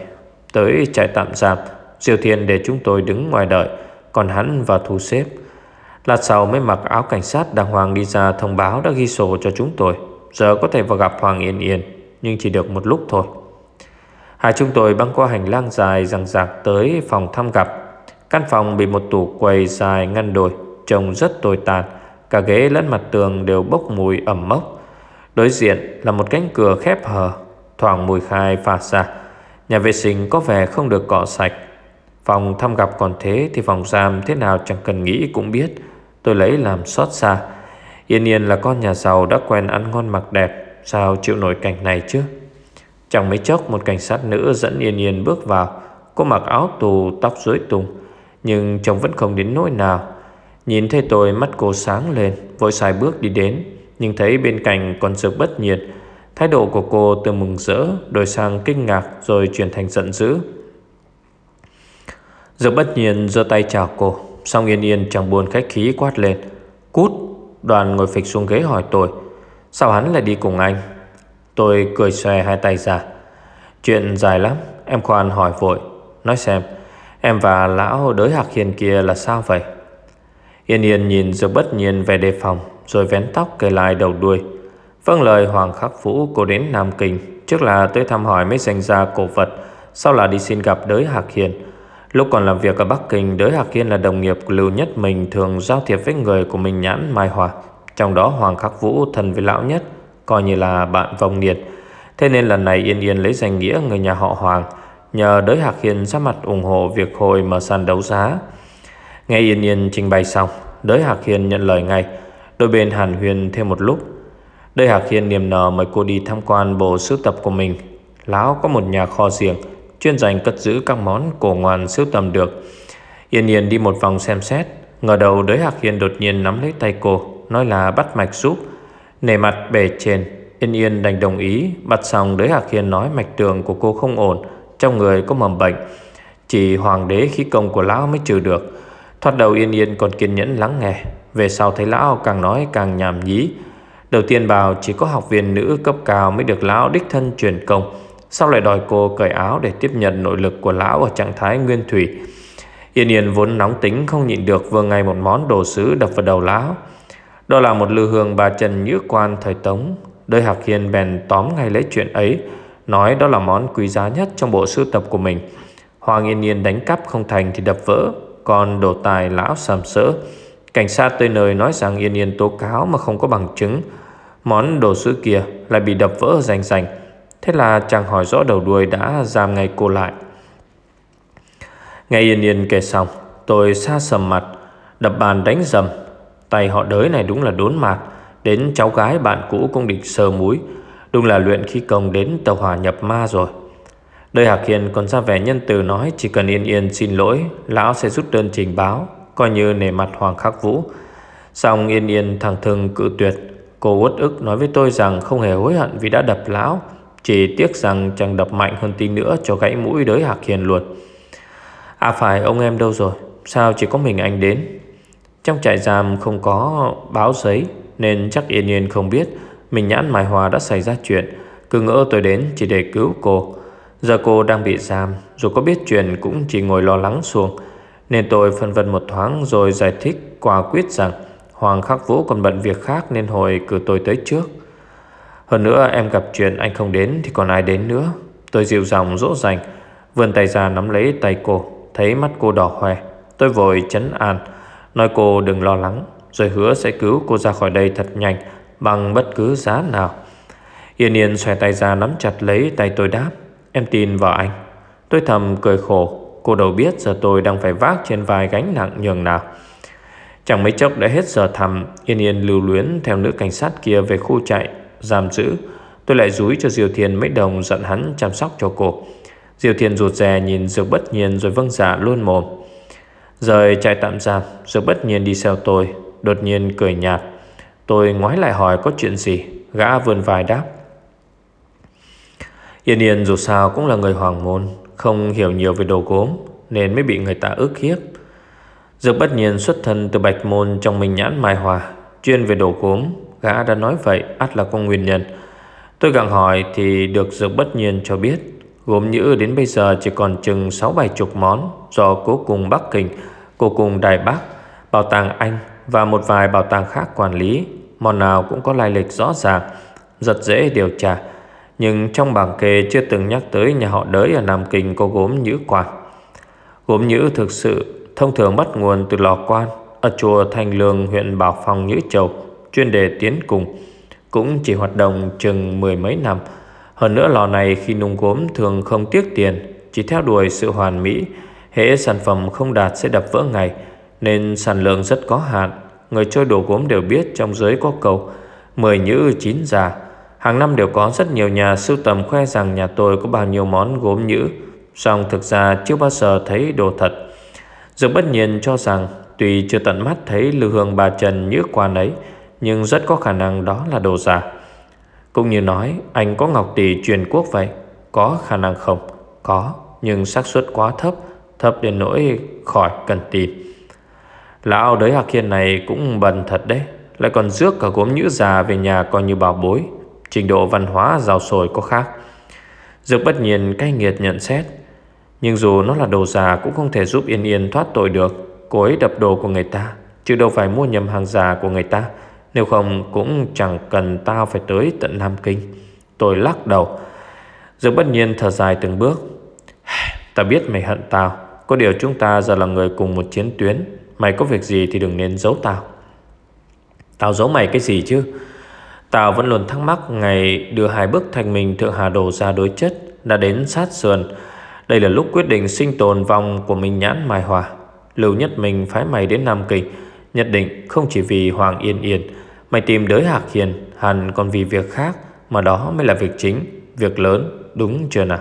Tới trại tạm giam, Diêu Thiên để chúng tôi đứng ngoài đợi, còn hắn vào thu xếp. Lát sau mới mặc áo cảnh sát đàng hoàng đi ra thông báo đã ghi sổ cho chúng tôi. Giờ có thể vào gặp Hoàng Yên Yên, nhưng chỉ được một lúc thôi. Hai chúng tôi băng qua hành lang dài rằng rạc tới phòng thăm gặp. Căn phòng bị một tủ quầy dài ngăn đôi, trông rất tồi tàn. Cả ghế lẫn mặt tường đều bốc mùi ẩm mốc. Đối diện là một cánh cửa khép hờ, thoảng mùi khai pha ra. Nhà vệ sinh có vẻ không được cọ sạch. Phòng thăm gặp còn thế Thì phòng giam thế nào chẳng cần nghĩ cũng biết. Tôi lấy làm xót xa. Yên Yên là con nhà giàu đã quen ăn ngon mặc đẹp. Sao chịu nổi cảnh này chứ? Chẳng mấy chốc một cảnh sát nữ dẫn Yên Yên bước vào. Cô mặc áo tù tóc rối tung Nhưng trông vẫn không đến nỗi nào. Nhìn thấy tôi mắt cô sáng lên Vội xài bước đi đến. Nhưng thấy bên cạnh còn dược bất nhiệt, Thái độ của cô từ mừng rỡ, Đổi sang kinh ngạc rồi chuyển thành giận dữ. Dược bất nhiên giơ tay chào cô, Xong yên yên chẳng buồn khách khí quát lên. Cút, Đoàn ngồi phịch xuống ghế hỏi tôi, Sao hắn lại đi cùng anh? Tôi cười xòe hai tay ra. Chuyện dài lắm, Em khoan hỏi vội, Nói xem, Em và lão đới hạc hiền kia là sao vậy? Yên yên nhìn Dược bất nhiên về đề phòng rồi vén tóc kể lại đầu đuôi. Vâng lời Hoàng Khắc Vũ, cô đến Nam Kinh. Trước là tới thăm hỏi mấy danh gia cổ vật, Sau là đi xin gặp đới Hạc Hiền. Lúc còn làm việc ở Bắc Kinh, Đới Hạc Hiên là đồng nghiệp của Lưu Nhất Mình, Thường giao thiệp với người của mình nhãn Mai Hòa. Trong đó Hoàng Khắc Vũ thân với lão nhất, Coi như là bạn vong nhiệt Thế nên lần này Yên Yên lấy danh nghĩa người nhà họ Hoàng, Nhờ Đới Hạc Hiên ra mặt ủng hộ việc hồi mở sàn đấu giá. Nghe Yên Yên trình bày xong, Đới Hạc Hiên nhận lời ngay. Đôi bên hàn huyền thêm một lúc Đới Hạc Hiên niềm nở mời cô đi tham quan bộ sưu tập của mình Lão có một nhà kho riêng chuyên dành cất giữ các món cổ ngoan sưu tầm được. Yên Yên đi một vòng xem xét, ngờ đầu đới Hạc Hiên đột nhiên nắm lấy tay cô, nói là bắt mạch giúp. Nề mặt bề trên, Yên Yên đành đồng ý, bắt xong đới Hạc Hiên nói mạch tường của cô không ổn, trong người có mầm bệnh. Chỉ hoàng đế khí công của lão mới trừ được. Thoát đầu Yên Yên còn kiên nhẫn lắng nghe, về sau thấy lão càng nói càng nhảm nhí. Đầu tiên bảo chỉ có học viên nữ cấp cao mới được lão đích thân truyền công. sau lại đòi cô cởi áo để tiếp nhận nội lực của lão ở trạng thái nguyên thủy. Yên Yên vốn nóng tính không nhịn được vừa ngay một món đồ sứ đập vào đầu lão. Đó là một lư hương bà Trần Nhữ Quan thời Tống. Đời Hạc Hiên bèn tóm ngay lấy chuyện ấy, Nói đó là món quý giá nhất trong bộ sưu tập của mình. Hoàng Yên Yên đánh cắp không thành thì đập vỡ, Còn đồ tài lão sàm sỡ. Cảnh sát tới nơi nói rằng Yên Yên tố cáo mà không có bằng chứng. Món đồ sứ kia lại bị đập vỡ rành rành. Thế là chàng hỏi rõ đầu đuôi đã giam ngay cô lại. Nghe yên yên kể xong, Tôi xa sầm mặt, Đập bàn đánh dầm. Tay họ đới này đúng là đốn mạt Đến cháu gái bạn cũ cũng định sờ múi. Đúng là luyện khí công đến tàu hỏa nhập ma rồi. Đời Hạc Hiền còn ra vẻ nhân từ nói Chỉ cần yên yên xin lỗi, Lão sẽ rút đơn trình báo. Coi như nề mặt Hoàng Khắc Vũ Xong yên yên thẳng thừng cự tuyệt Cô uất ức nói với tôi rằng Không hề hối hận vì đã đập lão chỉ tiếc rằng chẳng đập mạnh hơn tí nữa cho gãy mũi đới Hạc Hiền luôn. À phải ông em đâu rồi? Sao chỉ có mình anh đến? Trong trại giam không có báo giấy nên chắc yên yên không biết mình nhãn Mai Hòa đã xảy ra chuyện. Cứ ngỡ tôi đến chỉ để cứu cô. Giờ cô đang bị giam, dù có biết chuyện cũng chỉ ngồi lo lắng xuồng. Nên tôi phân vân một thoáng rồi giải thích quả quyết rằng Hoàng Khắc Vũ còn bận việc khác nên hồi cử tôi tới trước. Hơn nữa em gặp chuyện anh không đến Thì còn ai đến nữa. Tôi dịu dòng dỗ dành, Vươn tay ra nắm lấy tay cô, Thấy mắt cô đỏ hoe. Tôi vội chấn an, Nói cô đừng lo lắng, Rồi hứa sẽ cứu cô ra khỏi đây thật nhanh, Bằng bất cứ giá nào. Yên Yên xòe tay ra nắm chặt lấy tay tôi đáp, Em tin vào anh. Tôi thầm cười khổ Cô đâu biết giờ tôi đang phải vác trên vai gánh nặng nhường nào. Chẳng mấy chốc đã hết giờ thầm Yên Yên lưu luyến theo nữ cảnh sát kia về khu chạy giam giữ. Tôi lại rúi cho Diều Thiên mấy đồng dặn hắn chăm sóc cho cô. Diều Thiên rụt rè nhìn Dược bất nhiên rồi vâng giả luôn mồm. Rời trại tạm giam, Dược bất nhiên đi theo tôi, Đột nhiên cười nhạt. Tôi ngoái lại hỏi có chuyện gì, Gã vươn vai đáp. Yên Yên dù sao cũng là người hoàng môn không hiểu nhiều về đồ gốm Nên mới bị người ta ức hiếp. Dược bất nhiên xuất thân từ bạch môn Trong minh nhãn mai hòa Chuyên về đồ gốm Gã đã nói vậy ắt là có nguyên nhân. Tôi gặng hỏi thì được dược bất nhiên cho biết Gốm nhữ đến bây giờ chỉ còn chừng 6-7 chục món Do cố cùng Bắc Kinh, cố cùng Đài Bắc, Bảo tàng Anh Và một vài bảo tàng khác quản lý Món nào cũng có lai lịch rõ ràng Rất dễ điều tra. Nhưng trong bảng kê chưa từng nhắc tới nhà họ đới ở Nam Kinh có gốm nhữ quan Gốm nhữ thực sự thông thường bắt nguồn từ lò quan, Ở chùa Thành Lương, huyện Bảo Phong, Nhữ Châu chuyên đề tiến cùng, cũng chỉ hoạt động chừng mười mấy năm. Hơn nữa lò này khi nung gốm thường không tiếc tiền, Chỉ theo đuổi sự hoàn mỹ Hệ sản phẩm không đạt sẽ đập vỡ ngay Nên sản lượng rất có hạn Người chơi đồ gốm đều biết trong giới có cầu, Mười nhữ chín già Hàng năm đều có rất nhiều nhà sưu tầm khoe rằng nhà tôi có bao nhiêu món gốm nhữ, Song thực ra chưa bao giờ thấy đồ thật. Dược bất nhiên cho rằng, Tuy chưa tận mắt thấy lư hương bà Trần nhữ quan ấy, Nhưng rất có khả năng đó là đồ giả. Cũng như nói, anh có ngọc tỷ truyền quốc vậy, Có khả năng không? Có, Nhưng xác suất quá thấp Thấp đến nỗi khỏi cần tìm. Lão đới Hạc Hiên này cũng bần thật đấy, Lại còn rước cả gốm nhữ già về nhà coi như bảo bối. Trình độ văn hóa giàu sồi có khác. Dược bất nhiên cay nghiệt nhận xét, Nhưng dù nó là đồ già Cũng không thể giúp Yên Yên thoát tội được. Cô ấy đập đồ của người ta, Chứ đâu phải mua nhầm hàng già của người ta. Nếu không cũng chẳng cần tao phải tới tận Nam Kinh. Tôi lắc đầu. Dược bất nhiên thở dài từng bước. Ta biết mày hận tao. Có điều chúng ta giờ là người cùng một chiến tuyến. Mày có việc gì thì đừng nên giấu tao. Tao giấu mày cái gì chứ? Tào vẫn luôn thắc mắc Ngày đưa hai bức thành mình Thượng Hà Đồ ra đối chất Đã đến sát sườn. Đây là lúc quyết định sinh tồn vòng của mình nhãn Mai Hòa. Lưu nhất mình phái mày đến Nam Kinh Nhất định không chỉ vì Hoàng Yên Yên, Mày tìm đới Hạc Hiền, Hẳn còn vì việc khác, Mà đó mới là việc chính, Việc lớn, đúng chưa nào?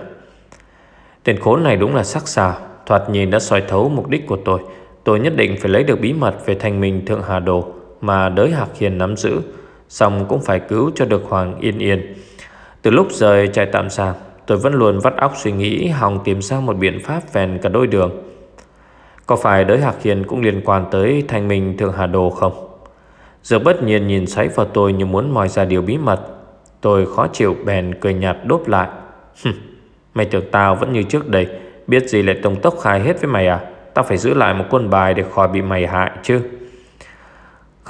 Tiền khốn này đúng là sắc sảo, Thoạt nhìn đã soi thấu mục đích của tôi. Tôi nhất định phải lấy được bí mật Về thành mình Thượng Hà Đồ Mà đới Hạc Hiền nắm giữ. Xong cũng phải cứu cho được Hoàng Yên Yên. Từ lúc rời trại tạm giam, Tôi vẫn luôn vắt óc suy nghĩ, Hòng tìm ra một biện pháp vèn cả đôi đường. Có phải đới Hạc Hiền cũng liên quan tới Thanh minh Thượng Hà Đồ không? Giờ bất nhiên nhìn xoáy vào tôi Như muốn moi ra điều bí mật. Tôi khó chịu bèn cười nhạt đốt lại. Mày tưởng tao vẫn như trước đây, Biết gì lại tông tốc khai hết với mày à? Tao phải giữ lại một quân bài để khỏi bị mày hại chứ.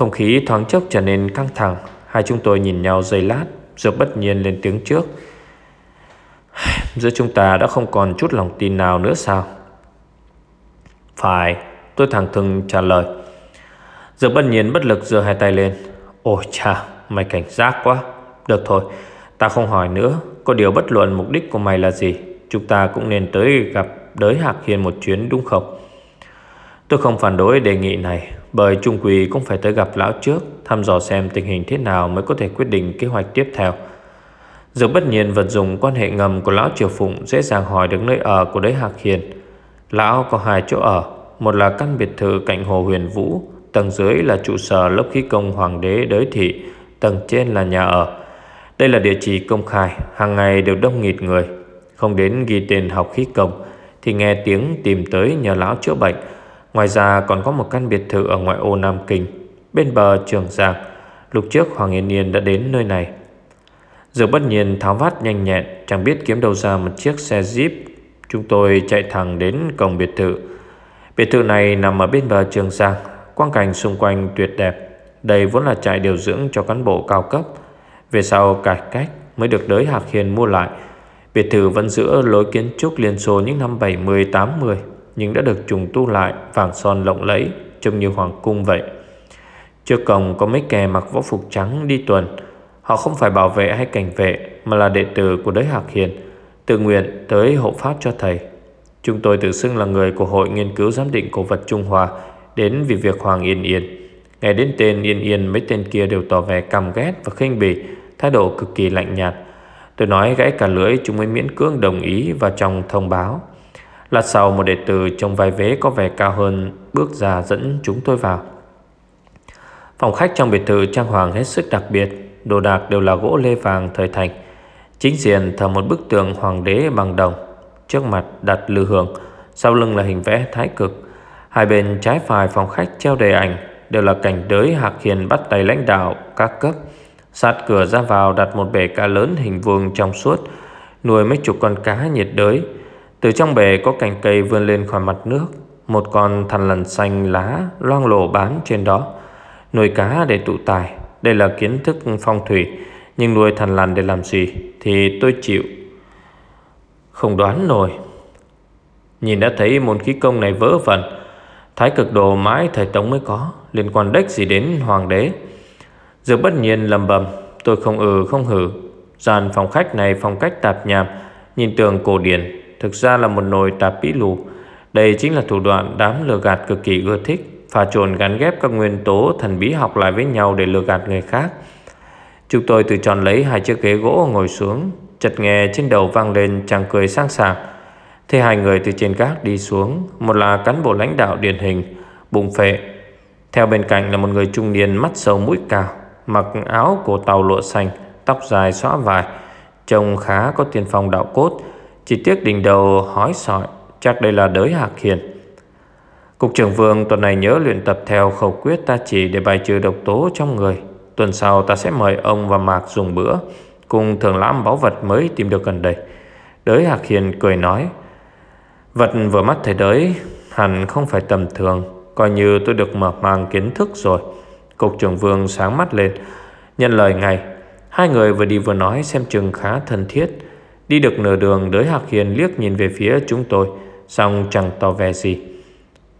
Không khí thoáng chốc trở nên căng thẳng. Hai chúng tôi nhìn nhau giây lát, Rồi bất nhiên lên tiếng trước. Giữa chúng ta đã không còn chút lòng tin nào nữa sao? Phải, Tôi thẳng thừng trả lời. Giờ bất nhiên bất lực giơ hai tay lên. Ôi cha Mày cảnh giác quá. Được thôi, Ta không hỏi nữa. Có điều bất luận mục đích của mày là gì, Chúng ta cũng nên tới gặp đới Hạc Hiền một chuyến, đúng không? Tôi không phản đối đề nghị này. Bởi Trung Quỳ cũng phải tới gặp lão trước, Thăm dò xem tình hình thế nào Mới có thể quyết định kế hoạch tiếp theo. Dược bất nhiên vận dụng quan hệ ngầm của lão Triều Phụng Dễ dàng hỏi được nơi ở của đế Hạc Hiền. Lão có hai chỗ ở, Một là căn biệt thự cạnh Hồ Huyền Vũ, Tầng dưới là trụ sở lớp khí công Hoàng đế đới thị, Tầng trên là nhà ở. Đây là địa chỉ công khai, hàng ngày đều đông nghịt người. Không đến ghi tên học khí công Thì nghe tiếng tìm tới nhờ lão chữa bệnh. Ngoài ra còn có một căn biệt thự ở ngoại ô Nam Kinh, Bên bờ Trường Giang. Lúc trước Hoàng Yên Yên đã đến nơi này. Giờ bất nhiên tháo vát nhanh nhẹn, Chẳng biết kiếm đâu ra một chiếc xe Jeep. Chúng tôi chạy thẳng đến cổng biệt thự. Biệt thự này nằm ở bên bờ Trường Giang, Quang cảnh xung quanh tuyệt đẹp. Đây vốn là trại điều dưỡng cho cán bộ cao cấp. Về sau cải cách Mới được đới Hạc Hiền mua lại. Biệt thự vẫn giữ lối kiến trúc Liên Xô những năm 70-80 nhưng đã được trùng tu lại vàng son lộng lẫy trông như hoàng cung vậy. Trước cổng có mấy kẻ mặc võ phục trắng đi tuần. Họ không phải bảo vệ hay cảnh vệ mà là đệ tử của đới Hạc Hiền, tự nguyện tới hộ pháp cho thầy. Chúng tôi tự xưng là người của Hội Nghiên cứu Giám định Cổ vật Trung Hoa đến vì việc Hoàng Yên Yên. Nghe đến tên Yên Yên mấy tên kia đều tỏ vẻ căm ghét và khinh bỉ, thái độ cực kỳ lạnh nhạt. Tôi nói gãy cả lưỡi chúng mới miễn cưỡng đồng ý và trong thông báo. Lát sau một đệ tử trong vai vế có vẻ cao hơn Bước ra dẫn chúng tôi vào. Phòng khách trong biệt thự trang hoàng hết sức đặc biệt, Đồ đạc đều là gỗ lê vàng thời thành Chính diện thờ một bức tượng hoàng đế bằng đồng, Trước mặt đặt lư hương, Sau lưng là hình vẽ thái cực. Hai bên trái phải phòng khách treo đề ảnh Đều là cảnh đới Hạc Hiền bắt tay lãnh đạo các cấp. Sát cửa ra vào đặt một bể cá lớn hình vuông trong suốt, Nuôi mấy chục con cá nhiệt đới từ trong bể có cành cây vươn lên khỏi mặt nước, Một con thằn lằn xanh lá loang lổ bám trên đó. Nuôi cá để tụ tài, Đây là kiến thức phong thủy, Nhưng nuôi thằn lằn để làm gì Thì tôi chịu. Không đoán nổi. Nhìn đã thấy môn khí công này vỡ vẩn, Thái cực đồ mãi thời Tống mới có, Liên quan đếch gì đến hoàng đế. Giờ bất nhiên lầm bầm, Tôi không ừ không hử. Gian phòng khách này phong cách tạp nhạp, Nhìn tường cổ điển. Thực ra là một nồi tạp pí lù Đây chính là thủ đoạn đám lừa gạt cực kỳ ưa thích, Pha trộn gắn ghép các nguyên tố thần bí học lại với nhau để lừa gạt người khác. Chúng tôi tự chọn lấy hai chiếc ghế gỗ ngồi xuống Chật nghe trên đầu vang lên chàng cười sang sảng. Thế hai người từ trên gác đi xuống, Một là cán bộ lãnh đạo điển hình, Bụng phệ. Theo bên cạnh là một người trung niên mắt sâu mũi cao, Mặc áo cổ tàu lụa xanh, Tóc dài xõa vải, Trông khá có tiền phong đạo cốt. Chỉ tiếc đỉnh đầu hói sọi, Chắc đây là đới hạc hiền. Cục trưởng vương tuần này nhớ luyện tập theo khẩu quyết ta chỉ để bài trừ độc tố trong người. Tuần sau ta sẽ mời ông và Mạc dùng bữa, Cùng thường lãm báu vật mới tìm được gần đây. Đới Hạc Hiền cười nói, Vật vừa mắt thấy đới, Hẳn không phải tầm thường. Coi như tôi được mở mang kiến thức rồi. Cục trưởng vương sáng mắt lên Nhận lời ngay. Hai người vừa đi vừa nói xem chừng khá thân thiết. Đi được nửa đường, đới Hạc Hiền liếc nhìn về phía chúng tôi, Xong chẳng tỏ vẻ gì.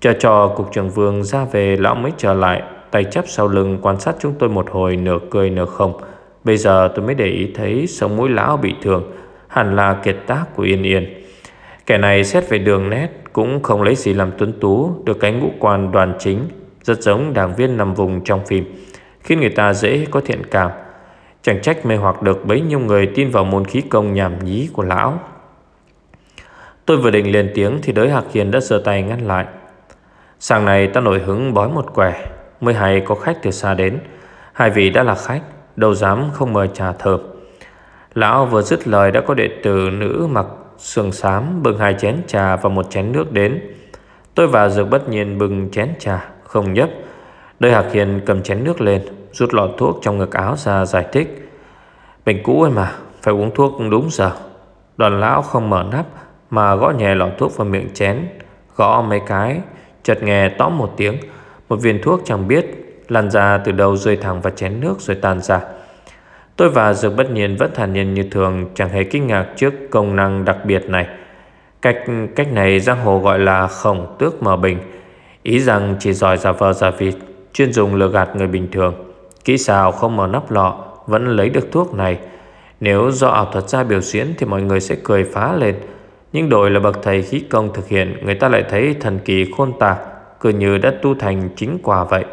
Chờ cho cục trưởng vương ra về, Lão mới trở lại, Tay chắp sau lưng quan sát chúng tôi một hồi nửa cười nửa không. Bây giờ tôi mới để ý thấy Sống mũi lão bị thương, Hẳn là kiệt tác của Yên Yên. Kẻ này xét về đường nét Cũng không lấy gì làm tuấn tú, Được cái ngũ quan đoàn chính, Rất giống đảng viên nằm vùng trong phim. Khiến người ta dễ có thiện cảm. Chẳng trách mê hoặc được bấy nhiêu người Tin vào môn khí công nhảm nhí của lão. Tôi vừa định lên tiếng Thì đới Hạc Hiền đã giơ tay ngăn lại. Sáng này ta nổi hứng bói một quẻ Mới hay có khách từ xa đến. Hai vị đã là khách Đâu dám không mời trà thơm. Lão vừa dứt lời đã có đệ tử nữ mặc sườn xám bưng hai chén trà và một chén nước đến. Tôi và Dược bất nhiên bưng chén trà, không nhấp. Đời Hạc Hiền cầm chén nước lên, rút lọ thuốc trong ngực áo ra giải thích. Bệnh cũ ấy mà, phải uống thuốc đúng giờ. Đoàn lão không mở nắp mà gõ nhẹ lọ thuốc vào miệng chén, gõ mấy cái, chợt nghe tóm một tiếng. Một viên thuốc chẳng biết lăn ra từ đầu rơi thẳng vào chén nước rồi tan ra. Tôi và Dược bất nhiên vẫn thản nhiên như thường Chẳng hề kinh ngạc trước công năng đặc biệt này Cách cách này giang hồ gọi là khổng tước mở bình Ý rằng chỉ giỏi giả vờ giả vịt Chuyên dùng lừa gạt người bình thường Kỹ xào không mở nắp lọ Vẫn lấy được thuốc này. Nếu do ảo thuật ra biểu diễn Thì mọi người sẽ cười phá lên. Nhưng đổi là bậc thầy khí công thực hiện Người ta lại thấy thần kỳ khôn tả Cứ như đã tu thành chính quả vậy.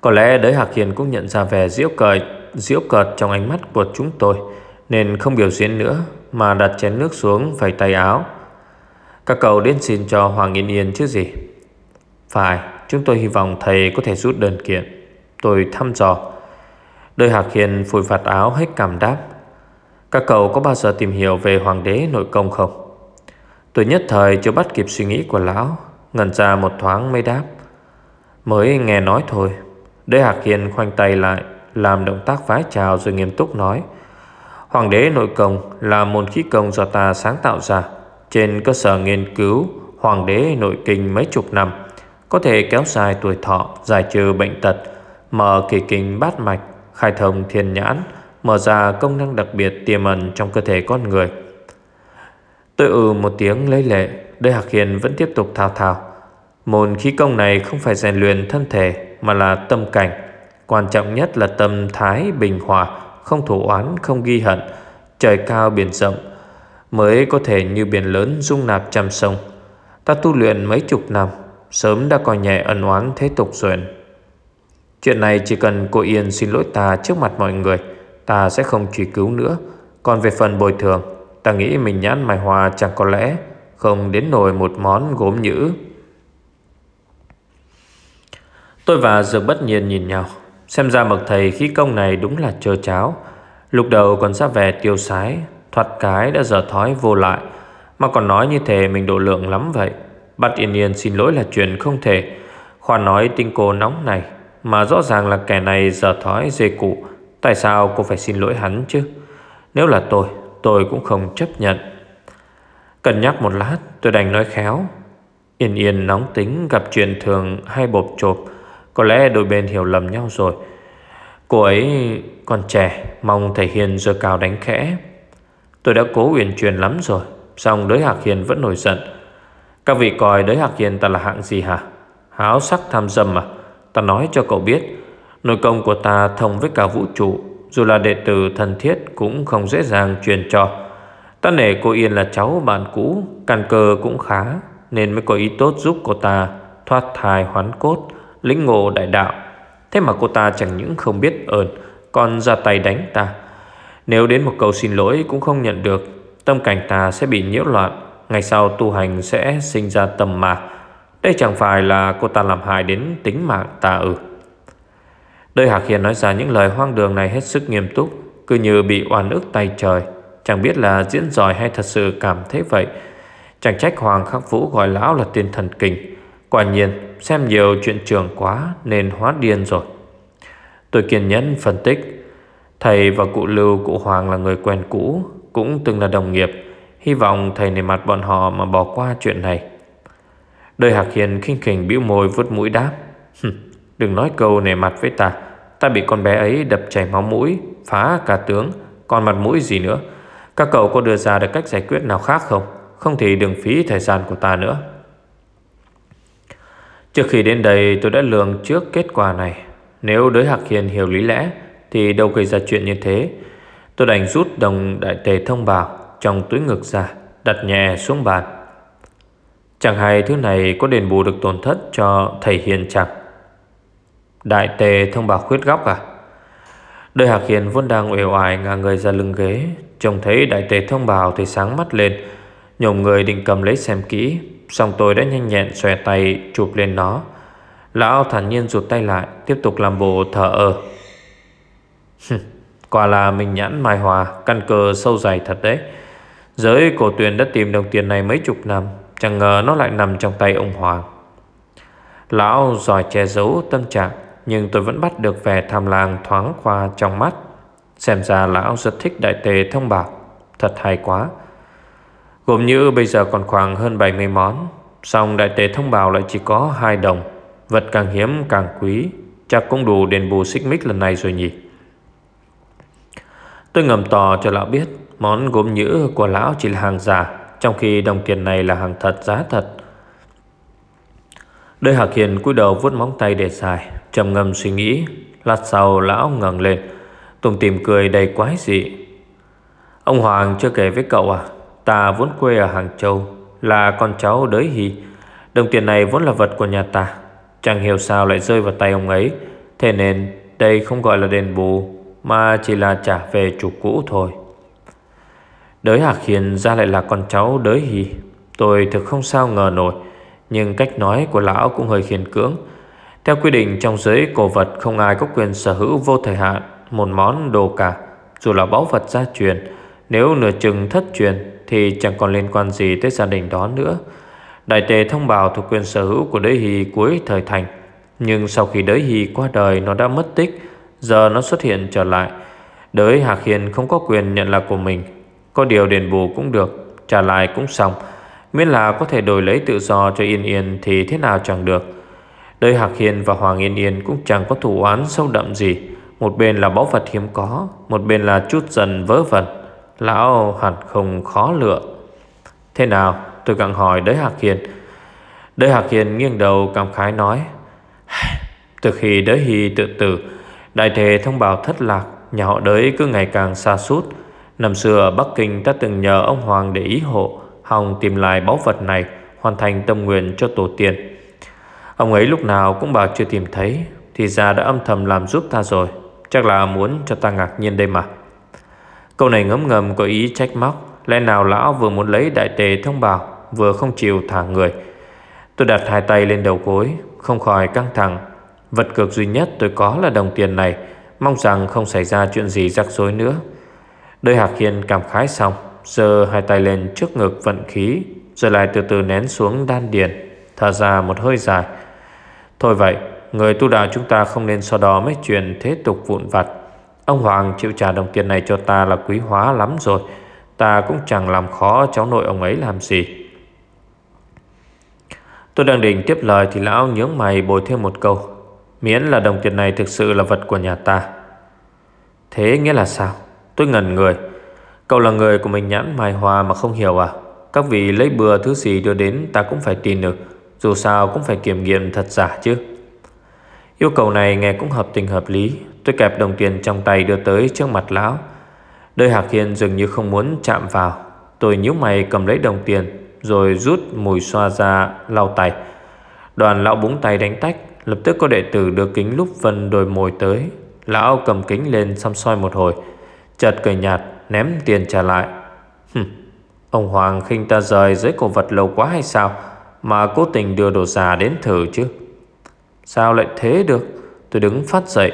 Có lẽ đới Hạc Hiền cũng nhận ra vẻ diễu cợt, diễu cợt trong ánh mắt của chúng tôi Nên không biểu diễn nữa Mà đặt chén nước xuống vẩy tay áo. Các cậu đến xin cho Hoàng Yên Yên chứ gì? Phải. Chúng tôi hy vọng thầy có thể rút đơn kiện. Tôi thăm dò. Đới Hạc Hiền phủi vạt áo hết cảm đáp. Các cậu có bao giờ tìm hiểu về Hoàng đế nội công không? Tôi nhất thời chưa bắt kịp suy nghĩ của lão Ngần ra một thoáng mới đáp. Mới nghe nói thôi. Đế Hạc Hiền khoanh tay lại, Làm động tác vái chào rồi nghiêm túc nói. Hoàng đế nội công là môn khí công do ta sáng tạo ra. Trên cơ sở nghiên cứu Hoàng đế nội kinh mấy chục năm có thể kéo dài tuổi thọ Giải trừ bệnh tật Mở kỳ kinh bát mạch Khai thông thiên nhãn Mở ra công năng đặc biệt tiềm ẩn trong cơ thể con người Tôi ừ một tiếng lấy lệ đây Hạc Hiền vẫn tiếp tục thao thao Môn khí công này không phải rèn luyện thân thể mà là tâm cảnh. Quan trọng nhất là tâm thái bình hòa, không thủ oán, không ghi hận, trời cao biển rộng, mới có thể như biển lớn dung nạp trăm sông. Ta tu luyện mấy chục năm, sớm đã coi nhẹ ân oán thế tục rồi. Chuyện này chỉ cần cô Yên xin lỗi ta trước mặt mọi người, ta sẽ không truy cứu nữa. Còn về phần bồi thường, ta nghĩ mình nhãn mài hòa chẳng có lẽ không đến nổi một món gốm nhữ. Tôi và Dược bất nhiên nhìn nhau Xem ra bậc thầy khí công này đúng là trơ cháo Lúc đầu còn ra vẻ tiêu sái Thoạt cái đã dở thói vô lại Mà còn nói như thế mình độ lượng lắm vậy Bắt Yên Yên xin lỗi là chuyện không thể. Khoan nói tinh cô nóng này, Mà rõ ràng là kẻ này giờ thói dê cụ. Tại sao cô phải xin lỗi hắn chứ? Nếu là tôi Tôi cũng không chấp nhận. Cân nhắc một lát, tôi đành nói khéo. Yên Yên nóng tính gặp chuyện thường hay bộp chộp, có lẽ đôi bên hiểu lầm nhau rồi. Cô ấy còn trẻ, Mong thầy Hiền giờ cao đánh khẽ. Tôi đã cố uyển chuyển lắm rồi Xong đới Hạc Hiền vẫn nổi giận. Các vị coi đới Hạc Hiền ta là hạng gì hả? Háo sắc tham dâm à? Ta nói cho cậu biết, Nội công của ta thông với cả vũ trụ, Dù là đệ tử thân thiết Cũng không dễ dàng truyền cho. Ta nể cô Yên là cháu bạn cũ, Căn cơ cũng khá, Nên mới có ý tốt giúp cô ta Thoát thai hoán cốt, Lĩnh ngộ đại đạo. Thế mà cô ta chẳng những không biết ơn, Còn ra tay đánh ta. Nếu đến một câu xin lỗi cũng không nhận được, Tâm cảnh ta sẽ bị nhiễu loạn. Ngày sau tu hành sẽ sinh ra tầm mạc Đây chẳng phải là cô ta làm hại đến tính mạng ta ư? Đời Hạc Hiền nói ra những lời hoang đường này hết sức nghiêm túc Cứ như bị oan ức tay trời. Chẳng biết là diễn giỏi hay thật sự cảm thấy vậy. Chẳng trách Hoàng Khắc Vũ gọi lão là tiên thần kinh, Quả nhiên xem nhiều chuyện trường quá nên hóa điên rồi. Tôi kiên nhẫn phân tích. Thầy và cụ Lưu cụ Hoàng là người quen cũ Cũng từng là đồng nghiệp. Hy vọng thầy nề mặt bọn họ mà bỏ qua chuyện này. Đời Hạc Hiền khinh khỉnh bĩu môi vứt mũi đáp. Đừng nói câu nề mặt với ta. Ta bị con bé ấy đập chảy máu mũi, Phá cả tướng, Còn mặt mũi gì nữa? Các cậu có đưa ra được cách giải quyết nào khác không? Không thì đừng phí thời gian của ta nữa. Trước khi đến đây, tôi đã lường trước kết quả này. Nếu đối Hạc Hiền hiểu lý lẽ, Thì đâu gây ra chuyện như thế? Tôi đành rút đồng đại tề thông báo. Trong túi ngực ra, Đặt nhẹ xuống bàn. Chẳng hay thứ này có đền bù được tổn thất cho thầy Hiền chẳng Đại tề thông báo khuyết góc à? Đời Hạc Hiền vốn đang uể oải ngả người ra lưng ghế, Trông thấy đại tề thông báo thì sáng mắt lên, Nhổm người định cầm lấy xem kỹ Xong tôi đã nhanh nhẹn xòe tay chụp lên nó. Lão thản nhiên rụt tay lại, Tiếp tục làm bộ thở ơ. Quả là mình nhãn mai hòa, Căn cơ sâu dày thật đấy. Giới cổ tuyền đã tìm đồng tiền này mấy chục năm, Chẳng ngờ nó lại nằm trong tay ông Hoàng. Lão giỏi che giấu tâm trạng, Nhưng tôi vẫn bắt được vẻ tham lang thoáng qua trong mắt. Xem ra lão rất thích đại tề thông bảo, Thật hay quá. Gồm như bây giờ còn khoảng hơn 70 món Xong đại tề thông báo lại chỉ có hai đồng. Vật càng hiếm càng quý, Chắc cũng đủ đền bù xích mích lần này rồi nhỉ? Tôi ngầm tò cho lão biết Món gốm nhữ của lão chỉ là hàng giả, Trong khi đồng tiền này là hàng thật, giá thật. Đời Hạc Hiền cúi đầu vuốt móng tay để dài, trầm ngâm suy nghĩ. Lát sau, lão ngẩng lên, Tùng tìm cười đầy quái dị. Ông Hoàng chưa kể với cậu à Ta vốn quê ở Hàng Châu, Là con cháu đới hì. Đồng tiền này vốn là vật của nhà ta, Chẳng hiểu sao lại rơi vào tay ông ấy. Thế nên đây không gọi là đền bù, Mà chỉ là trả về chủ cũ thôi. Đới Hạc Hiền ra lại là con cháu đới hì Tôi thực không sao ngờ nổi Nhưng cách nói của lão cũng hơi khiên cưỡng Theo quy định trong giới cổ vật Không ai có quyền sở hữu vô thời hạn Một món đồ cả Dù là báu vật gia truyền Nếu nửa chừng thất truyền thì chẳng còn liên quan gì tới gia đình đó nữa. Đại tề thông báo thuộc quyền sở hữu của đới hì cuối thời thành. Nhưng sau khi đới hì qua đời nó đã mất tích, giờ nó xuất hiện trở lại. Đới Hạc Hiền không có quyền nhận là của mình. Có điều đền bù cũng được, trả lại cũng xong. Miễn là có thể đổi lấy tự do cho Yên Yên thì thế nào chẳng được. Đới Hạc Hiền và Hoàng Yên Yên cũng chẳng có thủ oán sâu đậm gì. Một bên là báu vật hiếm có, một bên là chút dần vớ vẩn. Lão hẳn không khó lựa Thế nào tôi càng hỏi đới Hạc Hiền Đới Hạc Hiền nghiêng đầu cảm khái nói Từ khi đới Hy tự tử Đại thể thông báo thất lạc Nhà họ đới cứ ngày càng xa suốt Năm xưa ở Bắc Kinh ta từng nhờ ông Hoàng để ý hộ Hòng tìm lại báu vật này, Hoàn thành tâm nguyện cho tổ tiên. Ông ấy lúc nào cũng bảo chưa tìm thấy, Thì ra đã âm thầm làm giúp ta rồi. Chắc là muốn cho ta ngạc nhiên đây mà. Câu này ngấm ngầm có ý trách móc. Lẽ nào lão vừa muốn lấy đại tề thông báo Vừa không chịu thả người? Tôi đặt hai tay lên đầu gối, Không khỏi căng thẳng. Vật cược duy nhất tôi có là đồng tiền này. Mong rằng không xảy ra chuyện gì rắc rối nữa. Đôi Hạc Hiền cảm khái xong, Giơ hai tay lên trước ngực vận khí, Rồi lại từ từ nén xuống đan điền, Thở ra một hơi dài. Thôi vậy, Người tu đạo chúng ta không nên so đo mấy chuyện thế tục vụn vặt. Ông Hoàng chịu trả đồng tiền này cho ta là quý hóa lắm rồi, Ta cũng chẳng làm khó cháu nội ông ấy làm gì. Tôi đang định tiếp lời Thì lão nhướng mày bồi thêm một câu. Miễn là đồng tiền này thực sự là vật của nhà ta. Thế nghĩa là sao? Tôi ngẩn người. Cậu là người của mình nhãn mài hòa mà không hiểu à? Các vị lấy bừa thứ gì đưa đến Ta cũng phải tin được. Dù sao cũng phải kiểm nghiệm thật giả chứ. Yêu cầu này nghe cũng hợp tình hợp lý. Tôi kẹp đồng tiền trong tay đưa tới trước mặt lão. Đời Hạc Hiên dường như không muốn chạm vào. Tôi nhíu mày cầm lấy đồng tiền, Rồi rút mùi xoa ra lau tay. Đoàn lão búng tay đánh tách, Lập tức có đệ tử đưa kính lúc vân đồi mồi tới. Lão cầm kính lên xăm soi một hồi. Chợt cười nhạt ném tiền trả lại. Hừm, Ông Hoàng khinh ta rời dưới cổ vật lâu quá hay sao? Mà cố tình đưa đồ già đến thử chứ. Sao lại thế được? Tôi đứng phát dậy.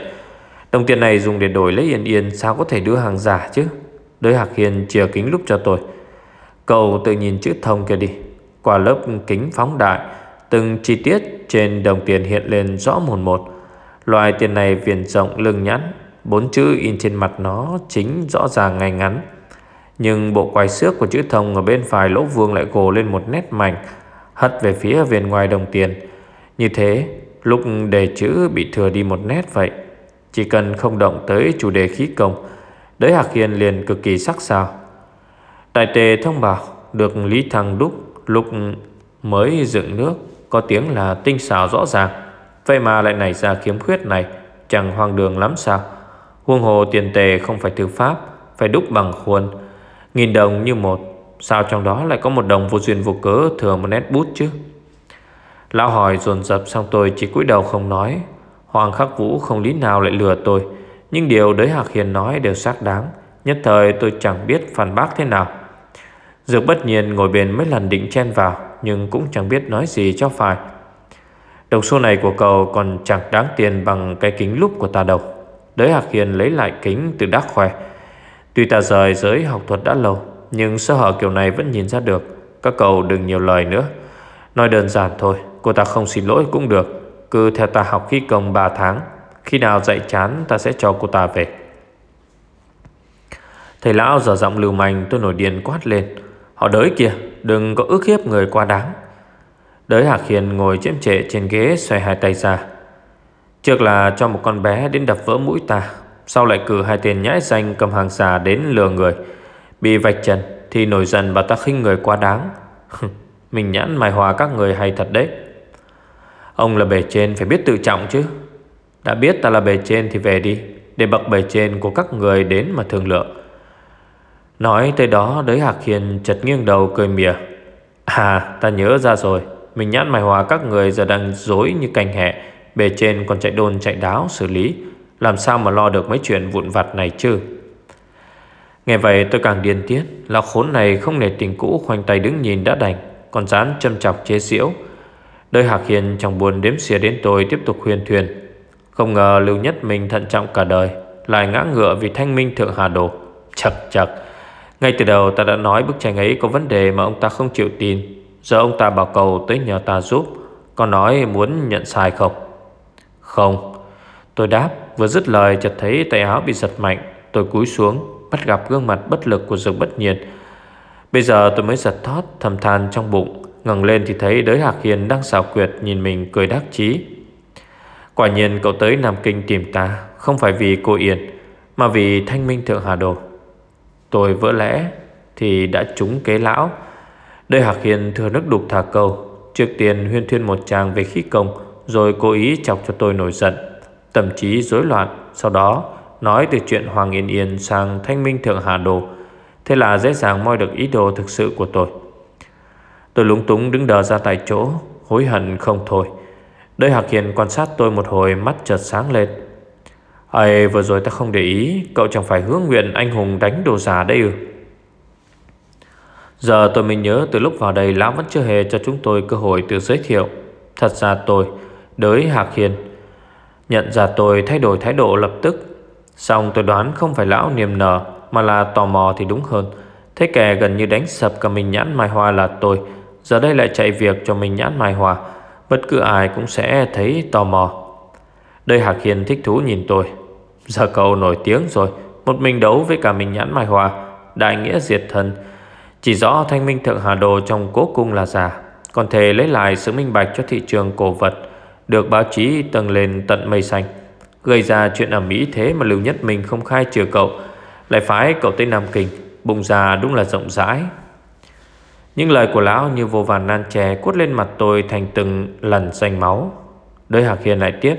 Đồng tiền này dùng để đổi lấy yên yên Sao có thể đưa hàng giả chứ? Đới Hạc Hiền chìa kính lúc cho tôi. Cậu tự nhìn chữ thông kia đi. Qua lớp kính phóng đại Từng chi tiết trên đồng tiền hiện lên rõ một một. Loại tiền này viền rộng lưng nhắn Bốn chữ in trên mặt nó chính rõ ràng ngay ngắn. Nhưng bộ quay xước của chữ thông ở bên phải lỗ vuông lại gồ lên một nét mảnh, Hất về phía viền ngoài đồng tiền. Như thế, lúc đề chữ bị thừa đi một nét vậy, Chỉ cần không động tới chủ đề khí công, Đới Hạc Hiền liền cực kỳ sắc sảo. Đại tề thông báo Được Lý Thăng đúc lúc mới dựng nước, Có tiếng là tinh xảo rõ ràng. Vậy mà lại nảy ra khiếm khuyết này, Chẳng hoang đường lắm sao? Huông hồ tiền tề không phải thư pháp, Phải đúc bằng khuôn. Nghìn đồng như một, Sao trong đó lại có một đồng vô duyên vô cớ Thừa một nét bút chứ? Lão hỏi dồn dập xong tôi chỉ cúi đầu không nói. Hoàng khắc vũ không lý nào lại lừa tôi. Nhưng điều đới Hạc Hiền nói đều xác đáng. Nhất thời tôi chẳng biết phản bác thế nào. Dược bất nhiên ngồi bên mấy lần định chen vào, Nhưng cũng chẳng biết nói gì cho phải. Đồng xu này của cậu còn chẳng đáng tiền bằng cái kính lúc của ta đâu. Đới Hạc Hiền lấy lại kính từ đắc khoe. Tuy ta rời giới học thuật đã lâu, Nhưng sơ hở kiểu này vẫn nhìn ra được? Các cậu đừng nhiều lời nữa. Nói đơn giản thôi, Cô ta không xin lỗi cũng được. Cứ theo ta học khí công 3 tháng, Khi nào dạy chán ta sẽ cho cô ta về. Thầy lão giờ giọng lưu manh, tôi nổi điên quát lên. Họ đới kìa, Đừng có ước hiếp người quá đáng. Đới Hạc Hiền ngồi chém trệ trên ghế, xoay hai tay ra. Trước là cho một con bé đến đập vỡ mũi ta, Sau lại cử hai tên nhãi danh cầm hàng xà đến lừa người. Bị vạch trần Thì nổi dần và ta khinh người quá đáng. Mình nhãn mài hòa các người hay thật đấy. Ông là bề trên phải biết tự trọng chứ. Đã biết ta là bề trên thì về đi, Để bậc bề trên của các người đến mà thương lượng. Nói tới đó, đới Hạc Hiền chật nghiêng đầu cười mỉa. À ta nhớ ra rồi, Mình nhãn mài hòa các người giờ đang dối như cành hẹ. Bề trên còn chạy đôn chạy đáo xử lý. Làm sao mà lo được mấy chuyện vụn vặt này chứ? Nghe vậy tôi càng điên tiết, Lão khốn này không nể tình cũ, khoanh tay đứng nhìn đã đành, Còn dán châm chọc chế giễu. Đời Hạc Hiền chẳng buồn đếm xỉa đến tôi tiếp tục huyền thuyền. Không ngờ Lưu Nhất mình thận trọng cả đời, Lại ngã ngựa vì thanh minh thượng hà đồ. Chật chật, Ngay từ đầu ta đã nói bức tranh ấy có vấn đề mà ông ta không chịu tin. Giờ ông ta bảo cầu tới nhờ ta giúp Còn nói muốn nhận sai không? Không. Tôi đáp, vừa dứt lời chợt thấy tay áo bị giật mạnh. Tôi cúi xuống, Bắt gặp gương mặt bất lực của dược bất nhiệt. Bây giờ tôi mới giật thót, thầm than trong bụng. Ngẩng lên thì thấy đới Hạc Hiền đang xảo quyệt Nhìn mình cười đắc chí. Quả nhiên cậu tới Nam Kinh tìm ta, Không phải vì cô Yên, Mà vì thanh minh thượng Hà Đồ. Tôi vỡ lẽ, Thì đã trúng kế lão. Đới Hạc Hiền thừa nước đục thả câu, Trước tiên huyên thuyên một chàng về khí công rồi cố ý chọc cho tôi nổi giận, Tâm trí rối loạn. Sau đó, nói từ chuyện Hoàng Yên Yên sang Thanh Minh Thượng Hà Đồ. Thế là dễ dàng moi được ý đồ thực sự của tôi. Tôi lúng túng đứng đờ ra tại chỗ, Hối hận không thôi. Đới Hạc Hiền quan sát tôi một hồi, Mắt chợt sáng lên. Ây, vừa rồi ta không để ý, Cậu chẳng phải hướng nguyện anh hùng đánh đồ giả đây ư? Giờ tôi mới nhớ từ lúc vào đây Lão vẫn chưa hề cho chúng tôi cơ hội tự giới thiệu. Thật ra tôi Đới Hạc Hiền Nhận ra tôi thay đổi thái độ lập tức, Xong tôi đoán không phải lão niềm nở, Mà là tò mò thì đúng hơn. Thế kẻ gần như đánh sập cả mình nhãn mai hoa là tôi. Giờ đây lại chạy việc cho mình nhãn mai hoa. Bất cứ ai cũng sẽ thấy tò mò. Đây Hạc Hiền thích thú nhìn tôi. Giờ cậu nổi tiếng rồi, Một mình đấu với cả mình nhãn mai hoa. Đại nghĩa diệt thần. Chỉ rõ thanh minh thượng hà đồ trong cố cung là giả Còn thể lấy lại sự minh bạch cho thị trường cổ vật. Được báo chí tầng lên tận mây xanh. Gây ra chuyện ở Mỹ thế mà Lưu Nhất Minh không khai trừ cậu. Lại phái cậu tới Nam Kinh Bụng già đúng là rộng rãi. Những lời của lão như vô vàn nan chè Quất lên mặt tôi thành từng lần xanh máu. Đới Hạc Hiền lại tiếp,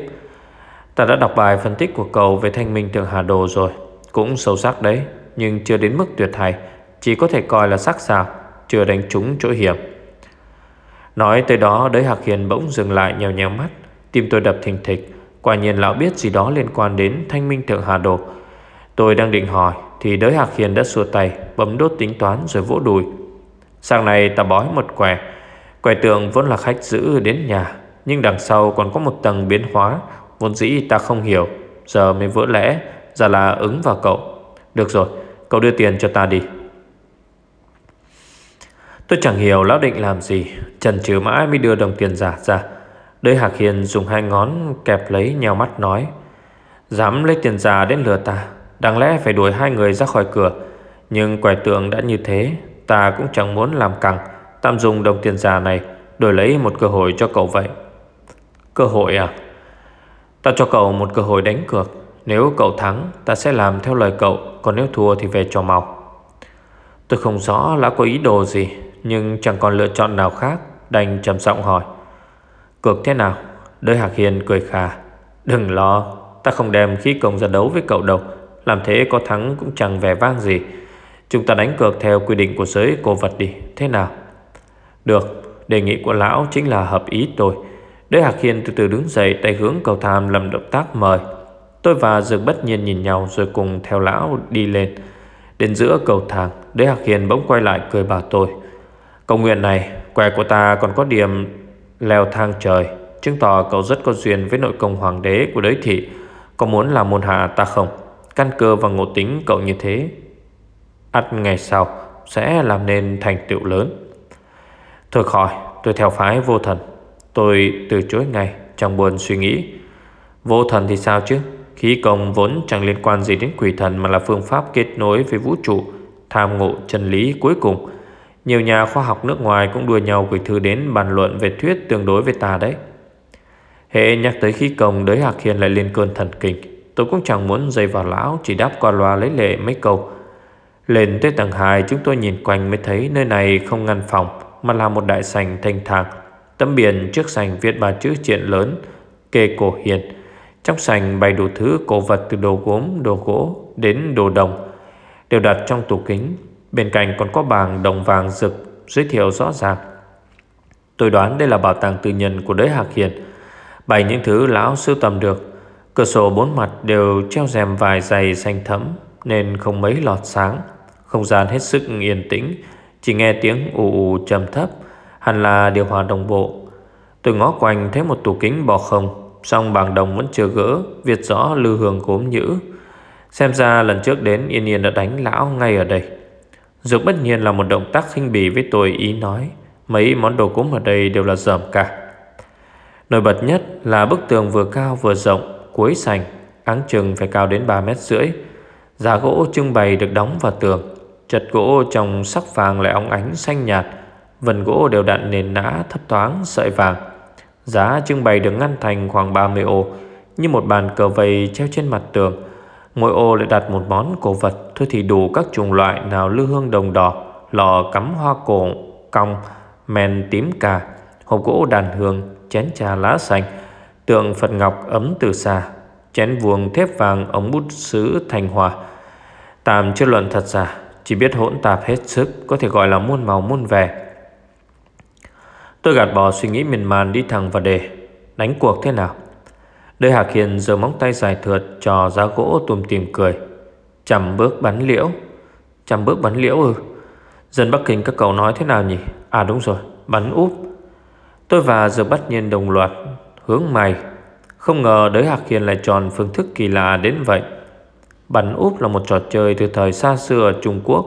Ta đã đọc bài phân tích của cậu về thanh minh tượng Hà Đồ rồi, Cũng sâu sắc đấy, Nhưng chưa đến mức tuyệt hay, Chỉ có thể coi là sắc sảo, Chưa đánh trúng chỗ hiểm. Nói tới đó, đới Hạc Hiền bỗng dừng lại nhèo nhèo mắt. Tim tôi đập thình thịch, Quả nhiên lão biết gì đó liên quan đến thanh minh thượng Hà Đồ. Tôi đang định hỏi, Thì đới Hạc Hiền đã xua tay, Bấm đốt tính toán rồi vỗ đùi. Sáng nay ta bói một quẻ Quẻ tượng vốn là khách giữ đến nhà, Nhưng đằng sau còn có một tầng biến hóa, Vốn dĩ ta không hiểu, Giờ mới vỡ lẽ Giờ là ứng vào cậu. Được rồi, Cậu đưa tiền cho ta đi. Tôi chẳng hiểu lão định làm gì Trần trừ mãi mới đưa đồng tiền giả ra. Đới Hạc Hiền dùng hai ngón kẹp lấy nhau mắt nói, Dám lấy tiền giả đến lừa ta, Đáng lẽ phải đuổi hai người ra khỏi cửa. Nhưng quẻ tượng đã như thế, Ta cũng chẳng muốn làm cẳng. Tạm dùng đồng tiền giả này, Đổi lấy một cơ hội cho cậu vậy. Cơ hội à? Ta cho cậu một cơ hội đánh cược. Nếu cậu thắng, ta sẽ làm theo lời cậu, Còn nếu thua thì về trò mọc Tôi không rõ lão có ý đồ gì, Nhưng chẳng còn lựa chọn nào khác, Đành trầm giọng hỏi Cược thế nào? Đới Hạc Hiền cười khà. Đừng lo, Ta không đem khí công ra đấu với cậu đâu. Làm thế có thắng cũng chẳng vẻ vang gì. Chúng ta đánh cược theo quy định của giới cổ vật đi. Thế nào? Được, Đề nghị của lão chính là hợp ý tôi. Đới Hạc Hiền từ từ đứng dậy, Tay hướng cầu tham làm động tác mời. Tôi và Dược bất nhiên nhìn nhau Rồi cùng theo lão đi lên. Đến giữa cầu thang Đế Hạc Hiền bỗng quay lại cười bảo tôi. Cầu nguyện này Quẻ của ta còn có điểm leo thang trời, Chứng tỏ cậu rất có duyên với nội công hoàng đế của đới thị. Có muốn làm môn hạ ta không? Căn cơ và ngộ tính cậu như thế. Ắt ngày sau Sẽ làm nên thành tựu lớn. Thôi khỏi, tôi theo phái vô thần. Tôi từ chối ngay, chẳng buồn suy nghĩ. Vô thần thì sao chứ? Khí công vốn chẳng liên quan gì đến quỷ thần Mà là phương pháp kết nối với vũ trụ, Tham ngộ chân lý cuối cùng. Nhiều nhà khoa học nước ngoài cũng đua nhau gửi thư đến bàn luận về thuyết tương đối với ta đấy. Hệ nhắc tới khí công đới Hạc Hiền lại lên cơn thần kinh. Tôi cũng chẳng muốn dây vào lão Chỉ đáp qua loa lấy lệ mấy câu. Lên tới tầng 2 chúng tôi nhìn quanh mới thấy nơi này không ngăn phòng Mà là một đại sành thanh thang Tấm biển trước sành viết ba chữ triện lớn Kê cổ hiền. Trong sành bày đủ thứ cổ vật từ đồ gốm, đồ gỗ đến đồ đồng Đều đặt trong tủ kính. Bên cạnh còn có bảng đồng vàng rực, Giới thiệu rõ ràng. Tôi đoán đây là bảo tàng tư nhân của đới Hạc Hiền. Bày những thứ lão sưu tầm được. Cửa sổ bốn mặt đều treo rèm vài dày xanh thẫm, Nên không mấy lọt sáng. Không gian hết sức yên tĩnh, Chỉ nghe tiếng ù ù trầm thấp, Hẳn là điều hòa đồng bộ. Tôi ngó quanh thấy một tủ kính bò không Xong bảng đồng vẫn chưa gỡ Việt rõ lưu hương gốm nhữ. Xem ra lần trước đến Yên Yên đã đánh lão ngay ở đây. Dược bất nhiên là một động tác khinh bỉ với tôi, ý nói, Mấy món đồ cúng ở đây đều là dởm cả. Nổi bật nhất là bức tường vừa cao vừa rộng, Cuối sành, Áng chừng phải cao đến 3 mét rưỡi. Giá gỗ trưng bày được đóng vào tường. Chật gỗ trong sắc vàng lại óng ánh xanh nhạt. Vần gỗ đều đặn nền nã thấp thoáng, sợi vàng. Giá trưng bày được ngăn thành khoảng 30 ô, Như một bàn cờ vây treo trên mặt tường. Mỗi ô lại đặt một món cổ vật Thôi thì đủ các chủng loại nào lưu hương đồng đỏ, Lò cắm hoa cổ, cong, Men tím cà, Hộp gỗ đàn hương Chén trà lá xanh Tượng Phật Ngọc ấm từ xa, Chén vuông thép vàng ống bút sứ thành hòa. Tạm chưa luận thật giả, Chỉ biết hỗn tạp hết sức, Có thể gọi là muôn màu muôn vẻ. Tôi gạt bỏ suy nghĩ miền man đi thẳng vào đề, Đánh cuộc thế nào? Lê Hạc Hiền giờ móng tay dài thượt Cho giá gỗ tùm tìm cười. Chầm bước bắn liễu. Chầm bước bắn liễu ư? Dân Bắc Kinh các cậu nói thế nào nhỉ? À đúng rồi, bắn úp. Tôi và giờ bắt nhiên đồng loạt, Hướng mày. Không ngờ đới Hạc Hiền lại chọn phương thức kỳ lạ đến vậy. Bắn úp là một trò chơi từ thời xa xưa ở Trung Quốc.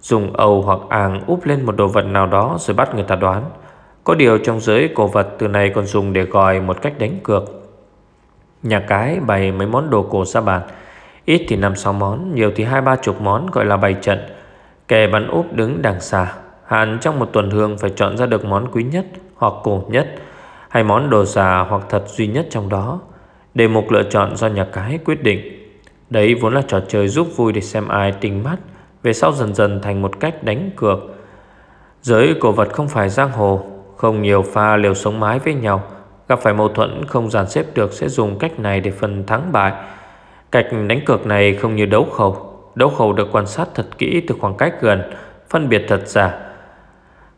Dùng ầu hoặc àng úp lên một đồ vật nào đó Rồi bắt người ta đoán. Có điều trong giới cổ vật từ này còn dùng để gọi một cách đánh cược. Nhà cái bày mấy món đồ cổ ra bàn Ít thì năm sáu món, Nhiều thì hai ba chục món, gọi là bày trận. Kẻ bắn úp đứng đằng xa. Hạn trong một tuần hương phải chọn ra được món quý nhất Hoặc cổ nhất, Hay món đồ giả hoặc thật duy nhất trong đó. Đề mục lựa chọn do nhà cái quyết định. Đấy vốn là trò chơi giúp vui để xem ai tinh mắt, Về sau dần dần thành một cách đánh cược. Giới cổ vật không phải giang hồ, không nhiều pha liều sống mái với nhau. Gặp phải mâu thuẫn không dàn xếp được Sẽ dùng cách này để phân thắng bại. Cách đánh cược này không như đấu khẩu. Đấu khẩu được quan sát thật kỹ Từ khoảng cách gần Phân biệt thật giả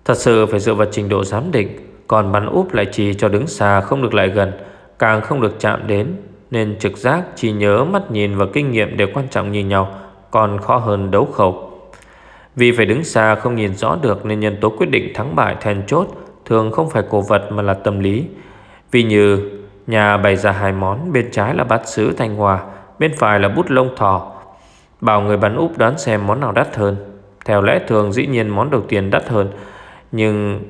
Thật sự phải dựa vào trình độ giám định Còn bắn úp lại chỉ cho đứng xa Không được lại gần Càng không được chạm đến Nên trực giác, trí nhớ, mắt nhìn và kinh nghiệm đều quan trọng như nhau Còn khó hơn đấu khẩu. Vì phải đứng xa không nhìn rõ được Nên nhân tố quyết định thắng bại then chốt Thường không phải cổ vật mà là tâm lý. Vì như, nhà bày ra hai món, Bên trái là bát sứ thanh hòa Bên phải là bút lông thỏ. Bảo người bán úp đoán xem món nào đắt hơn. Theo lẽ thường, dĩ nhiên món đầu tiên đắt hơn. Nhưng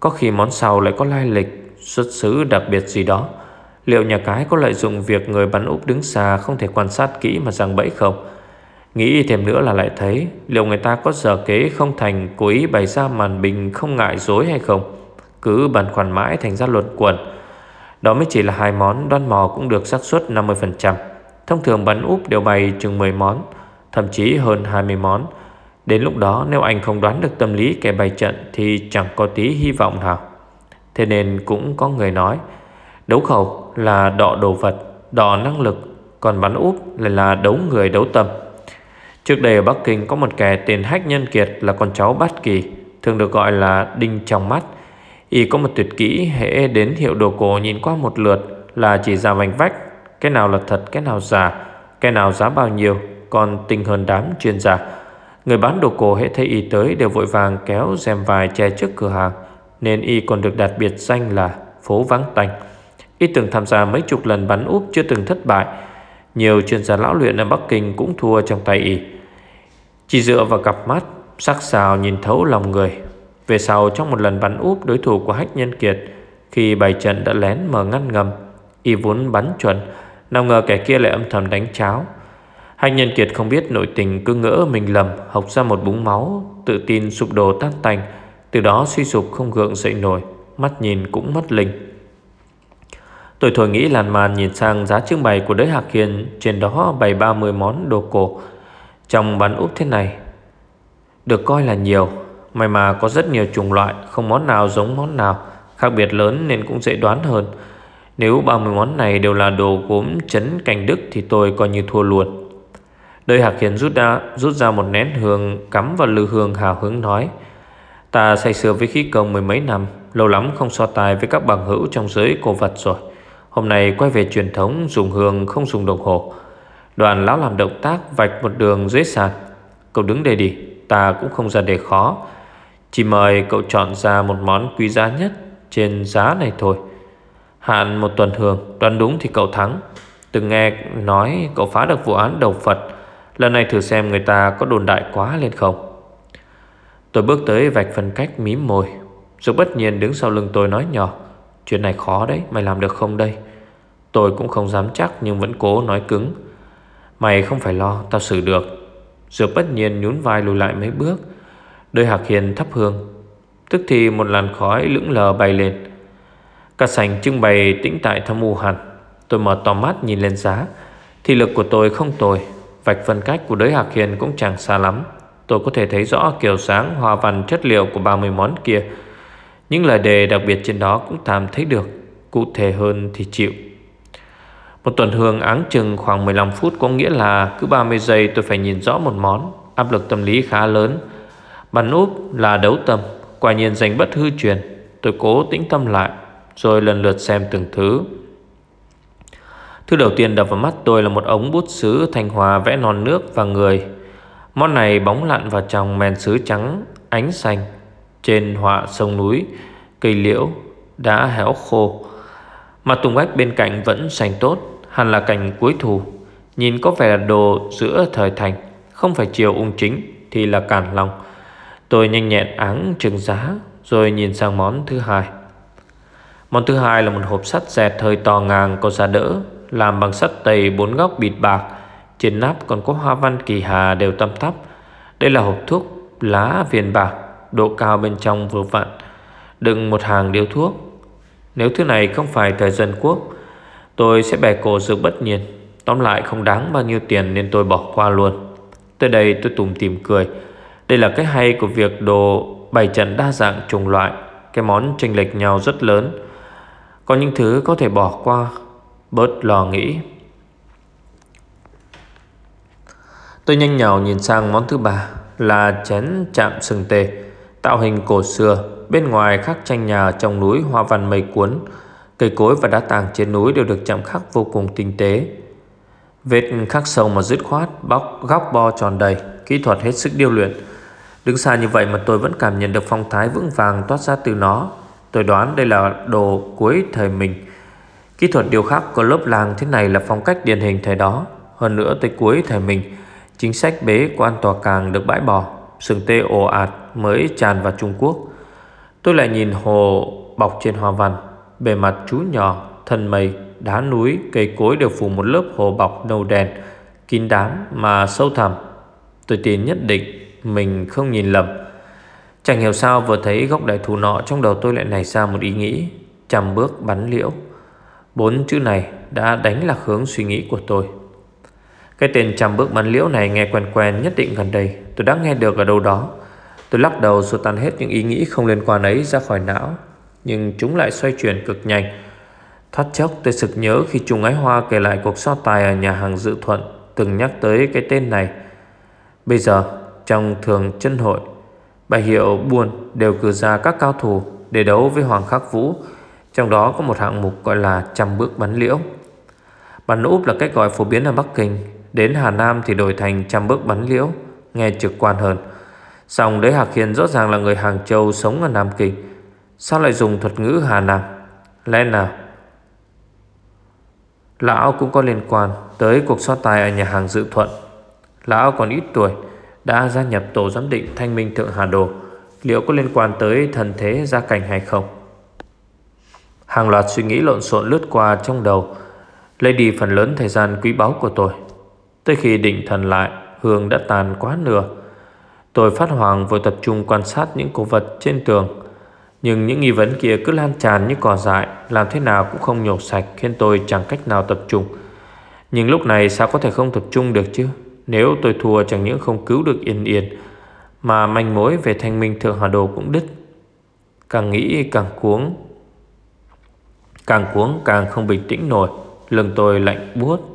có khi món sau lại có lai lịch, Xuất xứ đặc biệt gì đó. Liệu nhà cái có lợi dụng việc người bắn úp đứng xa Không thể quan sát kỹ mà rằng bẫy không? Nghĩ thêm nữa là lại thấy, Liệu người ta có giờ kế không thành Cố ý bày ra màn bình không ngại dối hay không? Cứ bàn khoản mãi thành ra luật quẩn. Đó mới chỉ là hai món Đoán mò cũng được xác suất 50% Thông thường bắn úp đều bày chừng 10 món, Thậm chí hơn 20 món. Đến lúc đó, nếu anh không đoán được tâm lý kẻ bày trận Thì chẳng có tí hy vọng nào. Thế nên cũng có người nói, Đấu khẩu là đọ đồ vật, Đọ năng lực, Còn bắn úp lại là đấu người đấu tâm. Trước đây ở Bắc Kinh có một kẻ tên Hách Nhân Kiệt là con cháu Bát Kỳ, Thường được gọi là Đinh Trong Mắt. Y có một tuyệt kỹ hệ đến hiệu đồ cổ nhìn qua một lượt Là chỉ ra vành vách. Cái nào là thật, cái nào giả Cái nào giá bao nhiêu Còn tinh hơn đám chuyên gia. Người bán đồ cổ hệ thấy y tới đều vội vàng kéo rèm vài che trước cửa hàng Nên y còn được đặt biệt danh là phố vắng tanh. Y từng tham gia mấy chục lần bắn úp chưa từng thất bại. Nhiều chuyên gia lão luyện ở Bắc Kinh cũng thua trong tay y. Chỉ dựa vào cặp mắt Sắc sào nhìn thấu lòng người. Về sau, trong một lần bắn úp đối thủ của Hách Nhân Kiệt, Khi bày trận đã lén mở ngăn ngầm, Y vốn bắn chuẩn, Nào ngờ kẻ kia lại âm thầm đánh cháo. Hách Nhân Kiệt không biết nội tình cứ ngỡ mình lầm Học ra một búng máu, Tự tin sụp đổ tan tành, Từ đó suy sụp không gượng dậy nổi, Mắt nhìn cũng mất linh. Tôi thổi nghĩ làn màn nhìn sang giá trưng bày của đới Hạc Hiền, Trên đó bày 30 món đồ cổ. Trong bán úp thế này, Được coi là nhiều. May mà có rất nhiều chủng loại Không món nào giống món nào Khác biệt lớn nên cũng dễ đoán hơn. Nếu 30 món này đều là đồ gốm chấn cành đức Thì tôi coi như thua luôn. Đời Hạc Hiền rút ra, rút ra một nén hương Cắm vào lư hương hào hứng nói Ta say sưa với khí công mười mấy năm Lâu lắm không so tài với các bằng hữu trong giới cổ vật rồi. Hôm nay quay về truyền thống dùng hương không dùng đồng hồ. Đoàn lão làm động tác vạch một đường dưới sàn. Cậu đứng đây đi Ta cũng không ra đề khó. Chỉ mời cậu chọn ra một món quý giá nhất Trên giá này thôi. Hạn một tuần hưởng, Đoán đúng thì cậu thắng. Từng nghe nói cậu phá được vụ án đầu Phật Lần này thử xem người ta có đồn đại quá lên không. Tôi bước tới vạch phân cách mím môi. Rồi bất nhiên đứng sau lưng tôi nói nhỏ Chuyện này khó đấy Mày làm được không đây? Tôi cũng không dám chắc nhưng vẫn cố nói cứng Mày không phải lo Tao xử được. Dược bất nhiên nhún vai lùi lại mấy bước. Đôi hạc hiền thắp hương. Tức thì một làn khói lững lờ bay lên. Cả sành trưng bày tĩnh tại thâm u hẳn. Tôi mở to mắt nhìn lên giá. Thị lực của tôi không tồi. Vạch phân cách của đới hạc hiền cũng chẳng xa lắm. Tôi có thể thấy rõ kiểu sáng hoa văn, chất liệu của 30 món kia. Những lời đề đặc biệt trên đó cũng tạm thấy được. Cụ thể hơn thì chịu. Một tuần hương áng chừng khoảng 15 phút Có nghĩa là cứ 30 giây tôi phải nhìn rõ một món. Áp lực tâm lý khá lớn. Bắn úp là đấu tâm, Quả nhiên danh bất hư truyền. Tôi cố tĩnh tâm lại, Rồi lần lượt xem từng thứ. Thứ đầu tiên đập vào mắt tôi là một ống bút sứ thanh hòa vẽ non nước và người. Món này bóng lặn vào trong mèn sứ trắng, ánh xanh. Trên họa sông núi, Cây liễu đã héo khô. Mặt tùng bách bên cạnh vẫn xanh tốt, Hẳn là cảnh cuối thù. Nhìn có vẻ là đồ giữa thời thành, Không phải chiều ung chính Thì là cản lòng. Tôi nhanh nhẹn áng trừng giá, Rồi nhìn sang món thứ hai. Món thứ hai là một hộp sắt dẹt hơi to ngang có giá đỡ, Làm bằng sắt tây bốn góc bịt bạc. Trên nắp còn có hoa văn kỳ hà đều tăm tắp. Đây là hộp thuốc lá viền bạc, Độ cao bên trong vừa vặn. Đựng một hàng điếu thuốc. Nếu thứ này không phải thời dân quốc, Tôi sẽ bẻ cổ dược bất nhiên. Tóm lại không đáng bao nhiêu tiền Nên tôi bỏ qua luôn. Tới đây tôi tủm tìm cười. Đây là cái hay của việc đồ bày trận đa dạng chủng loại, Cái món chênh lệch nhau rất lớn. Có những thứ có thể bỏ qua Bớt lo nghĩ. Tôi nhanh nhào nhìn sang món thứ ba, Là chén chạm sừng tê, Tạo hình cổ xưa, Bên ngoài khắc tranh nhà trong núi hoa văn mây cuốn. Cây cối và đá tàng trên núi đều được chạm khắc vô cùng tinh tế. Vết khắc sâu mà dứt khoát, Bóc, góc bo tròn đầy, Kỹ thuật hết sức điêu luyện. Đứng xa như vậy mà tôi vẫn cảm nhận được phong thái vững vàng toát ra từ nó. Tôi đoán đây là đồ cuối thời mình. Kỹ thuật điêu khắc của lớp làng thế này là phong cách điển hình thời đó. Hơn nữa tới cuối thời mình Chính sách bế quan tòa càng được bãi bỏ. Sừng tê ồ ạt mới tràn vào Trung Quốc. Tôi lại nhìn hồ bọc trên hoa văn. Bề mặt chú nhỏ, thân mây, đá núi, cây cối đều phủ một lớp hồ bọc nâu đen Kín đám mà sâu thẳm. Tôi tin nhất định mình không nhìn lầm. Chẳng hiểu sao vừa thấy góc đại thụ nọ Trong đầu tôi lại nảy ra một ý nghĩ, chầm bước bắn liễu. Bốn chữ này đã đánh lạc hướng suy nghĩ của tôi. Cái tên chầm bước bắn liễu này nghe quen quen nhất định gần đây. Tôi đã nghe được ở đâu đó. Tôi lắc đầu rồi tan hết những ý nghĩ không liên quan ấy ra khỏi não. Nhưng chúng lại xoay chuyển cực nhanh. Thoát chốc tôi sực nhớ khi Trung Ái Hoa kể lại cuộc so tài ở nhà hàng Dự Thuận, Từng nhắc tới cái tên này. Bây giờ trong thường chân hội. Bài hiệu buồn đều cử ra các cao thủ Để đấu với Hoàng Khắc Vũ, Trong đó có một hạng mục gọi là trăm bước bắn liễu. Bắn úp là cách gọi phổ biến ở Bắc Kinh. Đến Hà Nam thì đổi thành trăm bước bắn liễu, Nghe trực quan hơn. Song đấy Hạc Hiền rõ ràng là người Hàng Châu sống ở Nam Kinh. Sao lại dùng thuật ngữ Hà Nam? Lẽ nào Lão cũng có liên quan tới cuộc so tài ở nhà hàng dự thuận? Lão còn ít tuổi đã gia nhập tổ giám định thanh minh thượng Hà Đồ. Liệu có liên quan tới thần thế gia cảnh hay không? Hàng loạt suy nghĩ lộn xộn lướt qua trong đầu, Lấy đi phần lớn thời gian quý báu của tôi. Tới khi định thần lại, Hương đã tàn quá nửa. Tôi phát hoàng vừa tập trung quan sát những cổ vật trên tường. Nhưng những nghi vấn kia cứ lan tràn như cỏ dại, Làm thế nào cũng không nhổ sạch, Khiến tôi chẳng cách nào tập trung. Nhưng lúc này sao có thể không tập trung được chứ? Nếu tôi thua chẳng những không cứu được Yên Yên, Mà manh mối về thanh minh thượng hà đồ cũng đứt. Càng nghĩ càng cuống Càng cuống càng không bình tĩnh nổi. Lưng tôi lạnh buốt.